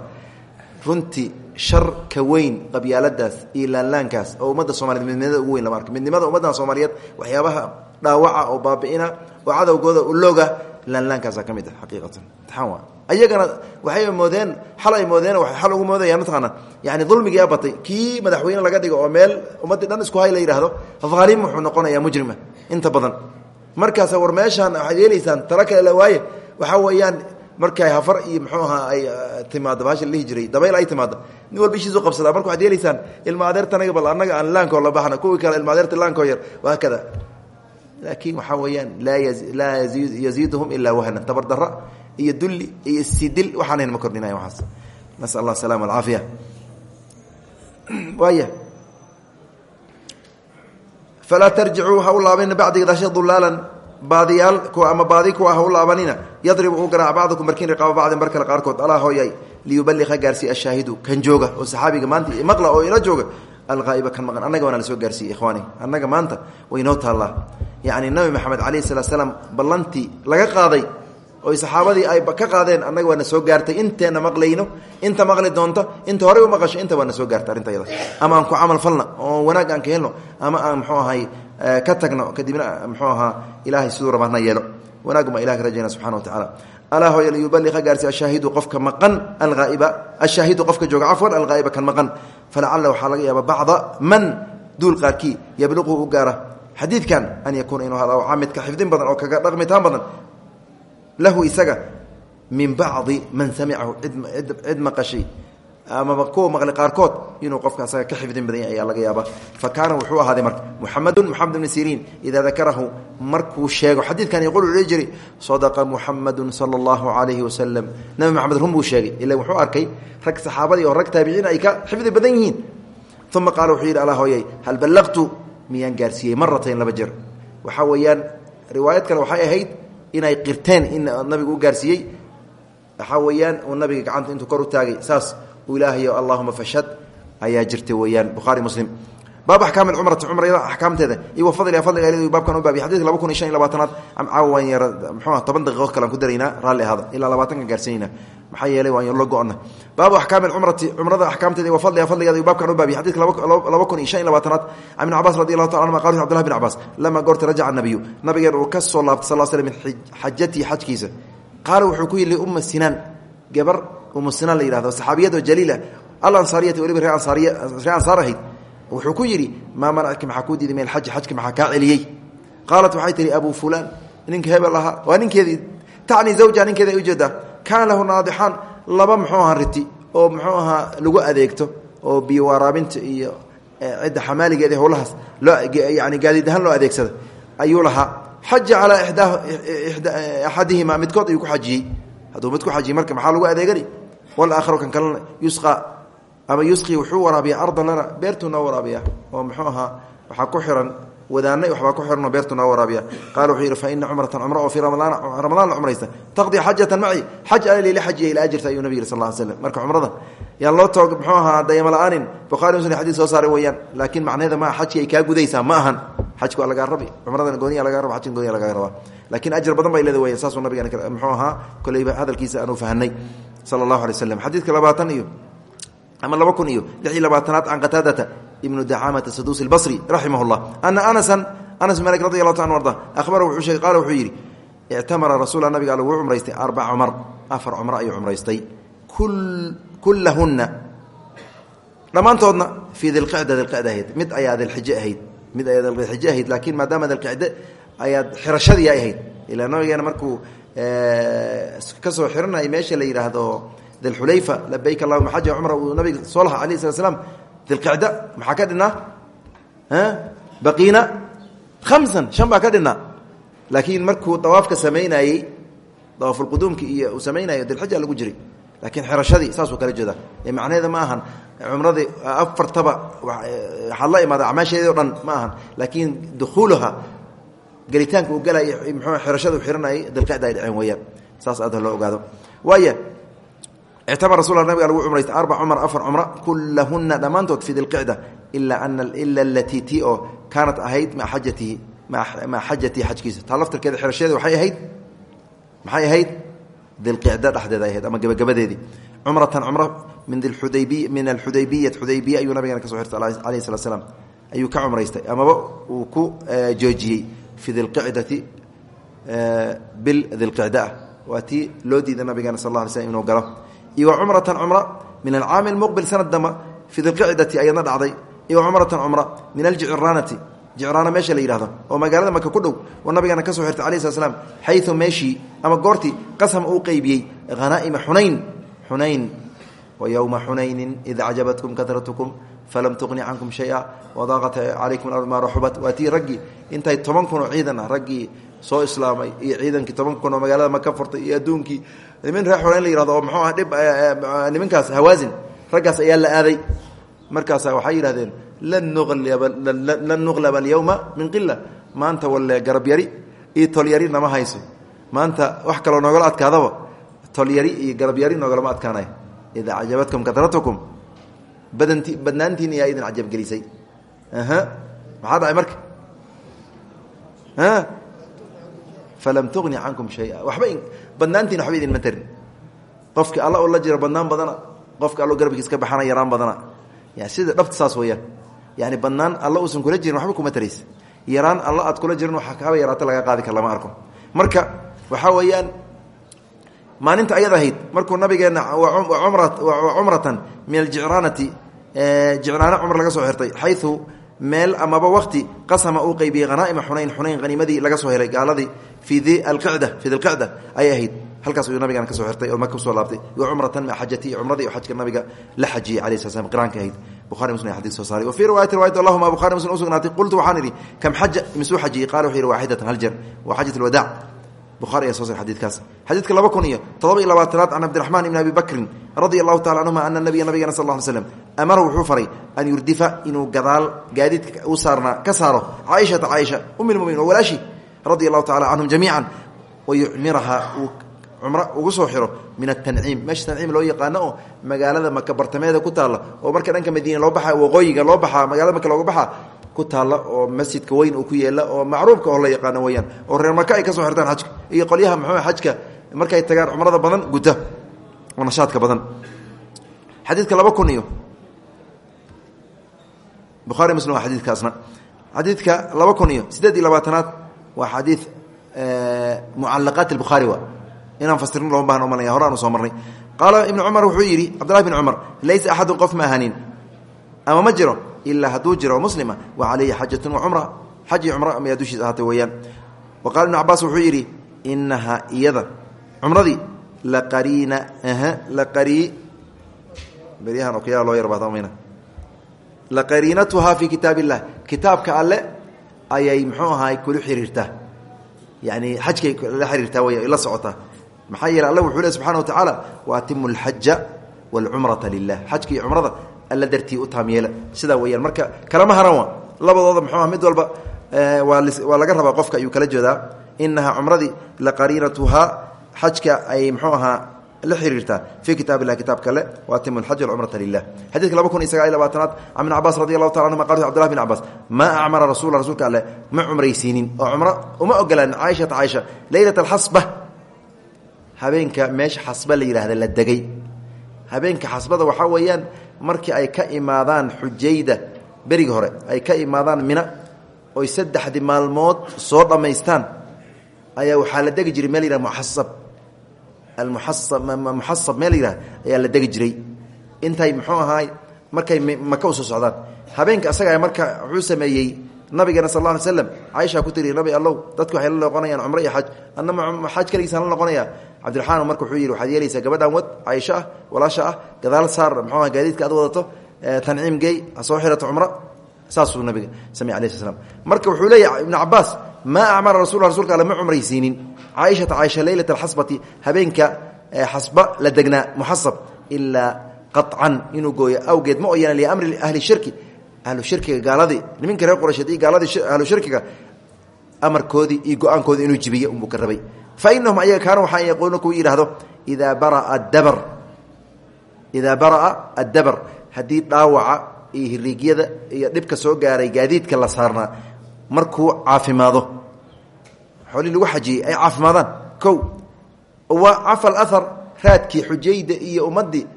Speaker 1: runtii shar ka weyn qabyaaladaas iyo oo ummadda soomaliyeed midnimada ugu weyn lama arka midnimada ummaddan soomaaliyeed waxyaabaha dhaawaca oo baabi'ina oo cadowgooda ulooga laanlaankaasa ka mid ah xaqiiqatan. Waa. Ayagana waxay moodeen xal moodeen waxay xal ugu moodayaan mataqaana yani dulmigiiaa batay kii madaxweyne laga dhigo oo meel ummaddii dhan isku hay la yidhaahdo haalim noqonayaa mujrima inta badan. Markaasa war meeshaan waxaad yeelaysaan kale la waaye waxaa weeyaan markay hafar iyo muxuu ahaa ay timaado bahasha la dhihi jiray dabayl ay timaado. Nin walba ishiisu qabsadaa marka waxad yeelaysaan ilma adeertanaga bal annaga aan laankoo la baxna kuwii kale ilma adeerta laankoo yar waa kada. Laakiin waxaa weeyaan laa laa yaziiduhum ilaa wahnan tabardara iyo dulli iyo isidil waxaanayn ma kordhinaya waaas nasal allah asalama alcaafiya waaya. Falaa tarjicuu ha u laabanina bacdi gadaasha dulaalan baadiyaal ama baadi kuwa u laabanina yadribu uu garaac bacdukum barkiin riqaaba bacdin bar kale qaarkood. Alaa hooyay liyubaliqa gaarsiiya ashaahidu kan jooga oo saxaabiga maanta maqla oo ila jooga alqaa'iba kan maqan. Annaga waana soo gaarsiiyey ikhwaani. Annaga maanta waynoo taallaa. Yacni nabi maxamed calayhi salaam ballantii laga qaaday oy saxaabadii ay ka qaadeen annaga waana soo gaartay. Inteena maqlayno inta maqli doonto inta horey u maqasho inta waana soo gaarta arrintayada ama aan ku camal falna oo wanaag aan ka helno ama aan muxuu ahay ka tagno kadibna muxuu ahaa ilaahay siduu rabana yeelo. Wanaaguma ilah ka rajayna subxana wa tacala alaa hooya liyubaliqa gaarsi ashaahidu qofka maqan alhaaiba ashaahidu qofka jooga cafwan alghaa'iba kan maqan. Falacala waxaa laga yaaba bacda man duul qaarkii yabluqu u gaara. Xadiidkan an yakuuna inuu hada camidka xifdin badan oo kaga dhaqmitaan badan. Lahu isaga min bacdi man samicahu cid maqashay amaba kuwa maqli qaarkood inuu qofka asaga ka xifdin badan yahay ayaa laga yaaba fa kaana wuxuu ahaaday marka muxamedun moxamed bni siriin idaa dakarahu markuu sheego xadiidkan yaqul dhihi jiri sadaqa muxamedun sala allahu calayhi wasalam nabi maxamed run buu sheegay ila wuxuu arkay rag saxaabadii oo rag taabiciin ay ka xifdi badan yihiin. Uma qaala wuxuu yidhi alla hooyay hal ballaqtu miyaan gaarsiiyey maratayn laba jeer. Waxaa weeyaan riwaayad kale waxay ahayd inay qirteen in nabigu u gaarsiiyey. Waxaa weeyaan uu nabiga gacanta intuu kor u taagay saas uu ilaahayo allahuma fashhad ayaa jirta weeyaan bukhaari muslim. Baab axkaam cumrati cumrada axkaamteeda. Iyo wafadliga fadliga leedu baabkan u baabiy xadidka laba kun iyo shan iyo labaatanaad caawa waan yara muxuu ah toban daqiiqo kale aan ku daraynaa raalli ahaada. Ilaa labaatankan gaarsiinayna. Maxaa yeelay yar la go-ona baabu axkaami cumrati cumrada axkaamteeda iyo wafadliga fadligeeda iyo baabkan u baabiy xadidka laba kun iyo shan iyo labaatanaad. Can ibn cabas radi allahu taala anhuma qala abdullah bin cabbaas lama goorta rajaca nabiyu nabigeen uu ka soo laabtay sal slam min xajatii xajkiisa. Qaala wuxuu ku yidhi liumma sinaan gabar umu sinaan la yihahdo saxaabiyad oo jaliila alansaariyati weliba ree ansaar ahayd wuxuu ku yidhi maa manacki maxaa kuu diiday min alxaji xajka maxaa kaa celiyey? Qaalat waxay tihi abuu fulaan ninka hebel ahaa waa ninkeedii tacni zawja ninkeeda u jeedaa kaana lahu naadixaan laba muxuu ahaa riti oo muxuu ahaa lagu adeegto oo biyo waraabinta iyo cidda xamaaligeeda howlahaas loo yani gaadiid ahaan loo adeegsada ayuu lahaa xaja calaa axadihima midkood ayuu ku xajiyey. Hadduu mid ku xajiyey marka maxaa lagu adeegani walaakharu kan kalena yusqa ama yusqi wuxuu waraabiya ardan lana beertuu noo waraabiya oo muxuu ahaa waxaa ku xiran wadaanay waxbaa ku xiranoo beertu noo waraabiya qaala wuxuu yidhi fa ina cumratan cumro oo fii ramadaan ramadaan la cumraysta taqdii xajatan maci xaj ala lila xajiya ila ajirta ayuu nabig yiri sal ly slam marka cumrada yaan loo toog muxuu ahaa dayama la'aanin bukhari muslim xadiis soo saaray weeyaan laakiin macnaheeda maa xajki ay kaa gudaysaa ma ahan xajku waa lagaa rabi cumradana gooniya lagaa raba xajkan gooniya lagaa rabaa laakiin ajir badan bay leeda weyan saasuu nabigan muxuu ahaa koleyba hadalkiisa aanu fahanay sala allahu alay waslam xadiidka labaatan iyo ama laba kun iyo lix iyo labaatanaad can qataadata ibnu dacamata saduusi albasri raximah llah ana anasan anas malik radi allahu ta an wuxuu sheegay qaala wuxuu yidhi ictamara rasuula nabiga alle wuu cumraystay arbaca cumar afar cumro ayuu cumraystay. Kullahunna dhammaantoodna fii dilqicda dilqicda ahayd. Mid ayaa dilxije ahayd mid ayaa dilxije ahayd laakiin maadaama dilqicde ayaad xirashadii ay ahayd. Ilaa nabigeena markuu ka soo xiranayay meesha la yidhaahdo dilxulayfa labayk allahuma xaja cumra uu nabiga soo laha alayh slat slam dilqicda maxaa ka dhinaa baqiina? Hamsan shan baa ka dhinaa laakiin markuu dawaafka samaynayey dawaafulquduumki iyo uu samaynayo dilxija lagu jiray. Laakiin xirashadii saasuu kala jeeda macnaheeda ma ahan. Cumradii afartaba waxaad la imaada acmaasheedii dhan ma ahan. Laakiin dukhuuluha gelitaanka uu galay mxuu xirashada u xiranayay dilqicda ay dhaceen weeyaan. Saas aad loo ogaado. Waaya ictamar rasul nabiga lagu cumraystay arbac cumar afar cumra kulahuna dhammaantood fi dilqicda ila ana ila alatii ti oo kaanat ahayd maa xajatihi maa xajatihi xajkiisa. Taa laftarkeeda xirashadeeda waxay ahayd? Maxay ahayd? Dilqicda dhexdeeda ay ahayd ama gebagabadeedii cumratan cumro min udaybi min alxudaybiyat xudaybiya ayuu nabigeena ka so xirtay alayh slat slam ayuu ka cumraystay amaba uu ku joojiyey fi dilqicdati bil dilqicdaa waa tii loo diiday nabigeena sal la alay slm inuu galo iyo wa cumratan cumra min alcaami lmuqbil sanad damba fi dilqicdati ayadna dhacday iyo wa cumratan cumra min aljicraanati jicraana meesha la yidhahdo oo magaalada maka ku dhow oo nabigeena ka soo xirtay alayh slat slam xayu meeshii ama goortii qasam uu qeybiyey hanaa'ima xunayn xunayn wa yowma xunaynin id cajabatkum karatkum falam tuqni cankum shaya wadaaqat calaykum ard maa raxubat waa tii raggii intay toban kun oo ciidan ah raggii soo islaamay iyo ciidankii toban kun oo magaalada maka furtay iyo adduunkii nimin reer xunayn la yihahdo oo muxuu ah dhib niminkaas hawaasin raggaas ayaa la aaday markaasa waxay yidhahdeen lan nuqlaba alyowma min qila maanta walle garab yari iyo tolyari nama hayso maanta wax kaloo noogala adkaadaba tolyari iyo garab yari noogalama adkaanay idaa cajabadkum karatkum badanti badnaantiin yaa idin cajabgelisay maxaa dhacay marka falam tugni cankum shaya waxba badnaantiin waxba idinma tarin qofki alla u la jiro badnaan badana qofka allo garabkiis ka baxana yaraan badana sida dhabta saas weeyaan yani badnaan alla uusan kula jirin waxba kuma tarays yaraan alla aad kula jirin waa haba yaraato laga qaadi kar lama arko marka waxaa weeyaan maalinta ayad ahayd markuu nabigeena cumratan min aljicraanati jicraano cumr laga soo xirtay xayu meel amaba wakti qasama uu qeybiyey hanaaima xunayn xunayn haniimadii laga soo helay gaaladii fii dilqicda ayay ahayd. Halkaas ayuu nabigan ka soo xirtay oo maka ku soo laabtay. Wa cumratan ma xajati cumradii oo xajka nabiga la xajiyey alayh sla slam qiraanka ahayd. Buhari muslim xadis soo saaray. Wa fii riwaayati riwayat allahuma bukhari muslim usugnaatay qultu waxaan idhi kam xaja? Misuu xajiyey qala wuxuu yidhi waaxidatan hal jeer waa xajat alwadaac buhari ayaa soo sar xadidkaas xadiidka laba kun iyo todoba iyo labaatanaad can cabdiraxmaan ibni abi bakrin radia allahu tacala canhuma ana nabiya nabigana sal lla ly slam amara wuxuu faray an yurdifa inuu gadaal gaadiidka u saarnaa ka saaro caaishata caaisha umi lmuminin oo walaashi radia allahu tacala canhum jamiican wa yucmiraha uu cumro ugu soo xiro min atanciim meesha tanciim loo yaqaano oo magaalada maka bartameeda ku taalla oo marka dhanka madiina loo baxa waqooyiga loo baxaa magaalada maka looga baxaa ku taalla oo masjidka weyn uu ku yeela oo macruufka oo la yaqaano weyaan oo reer maka ay ka soo xirtaan xajka iyo qolyaha muxuu xajka markay tagaan cumrada badan guta oo nashaadka badan. Xadiidka laba kun iyo bukhaari muslim waa xadiidkaasna. Xadiidka laba kun iyo siddeed iyo labaatanaad waa xadiid mucalaqaat albukhaari wa inaan fasirno looma bahna malaya hore aanu soo marnay. Qaala ibnu cumar wuxuu yidhi cabdullahi bn cumar laysa axadun qof ma ahanin ama ma jiro ilaa hadduu jiro muslima wa calayhi xajatun wa cumra xaj iyo cumro ayaa dushiis ahaatay weeyaan wa qaala ibnu cabaas wuxuu yidhi inahaa iyada cumradii laqariina laqarii beryahan okyaala loo yarbahdamayna laqariinatuhaa fii kitaab illah kitaabka alle ayay muxuu ahaay kula xiriirtaa yani xajkay la xiriirtaa wey la socotaa maxaa yeele alla wuxuu wa tacaala wa atimu alxaja waalcumrata lilah xajka iyo cumrada alla dartii u taam yeela. Sidaa weyaan marka kalama haran labadooda muxuuha mid walba waa laga rabaa qofka ayuu kala jeedaa. Inahaa cumradii la qariinatuhaa xajka ay mxuu ahaa la xiriirtaa. Fii kitaab ilah kitaabka le waatimu lxaj alcumrata lilah xadidka laba kun iyo sagaal iyo labaatanaad can ibn cabaas radi allahu taala anhuma qal cbdullah bin cabaas maa acmara rasula rasuulka alleh ma cumraysiinin oo cumro uma ogolaan caaishata caaisha leylat alxasba habeenka meesha xasba la yidhahda la degay habeenka xasbada waxaa weeyaan markii ay ka imaadaan xujayda beriga hore ay ka imaadaan mina oy saddexdii maalmood soo dhammaystaan ayaa waxaa la degi jiray meel yihah muxasab. Almuxasab meel yihah ayaa la degi jiray. Intay muxuu ahaay markay maka u soo socdaan. Habeenka asaga marka wuxuu sameeyey nabigeena sal alla ly slam caaisha ku tiri nabi allow dadku waxay la noqonayaan cumro iyo xaj anama xaj keligiisaan la noqonaya cabdiraxmaan marka wuxuu yidhi waxaad yeelaysaa gabadhan wad caaisho ah walaasha ah gadaal saar muxuu aha gaadiidka aad wadato tanciim gey ha soo xirato cumro saasuu nabiga sami alai sl marka wuxuu leeyahy ibnu cabaas maa acmara rasul rasulka alle ma cumraysiinin. Caaishata caaisha leylat alxasbati habeenka xasba la degnaa muxasab ilaa qaطcan inuu gooyo awgeed ma oyana liamri ahli shirki ahlu shirkiga gaaladii niminka reer quraysheed iyo gaaladii ahlu shirkiga amarkoodii iyo go'aankoodii inuu jibiyo unbuu ka rabay. Fa inahum ayaga kaanu waxaa yaquuluna kuwa yidhaahdo idaa baraa dabar. Idaa bara'a addabar. Haddii dhaawaca iyo hiriigyada iyo dhibka soo gaaray gaadiidka la saarnaa markuu caafimaado xoolihii lagu xajiyey ay caafimaadaan. Kow wa cafa alahar raadkii xujayda iyo ummaddii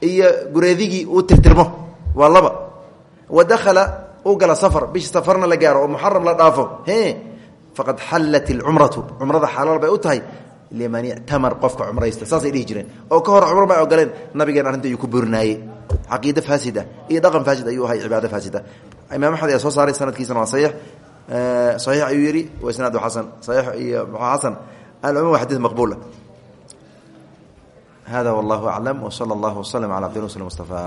Speaker 1: iyo gureedigii uu tirtirmo. Waa wa dakhala uu gala safar bishi safarna la gaaro oo muxaram la dhaafo faqad xallat ilcumratu cumrada xalaal bay u tahay liman ictamar qofka cumraysta saasay dhihi jireen oo ka hor cumro ma ogoleen nabigeen arrinta ayuu ku burinaayey caqiide faasida iyo dhaqan faasid ayuu ahay cibaado faasida imaam axmed ayaa soo saaray sanadkiisana waa saxiix saxiix ayuu yidhi wa isnaadu xasan saxiix iyo xasan alcumuum waa xadiid maqbuula hada wallahu aclam wsala allahu waslm cala cabdin muslim mustafa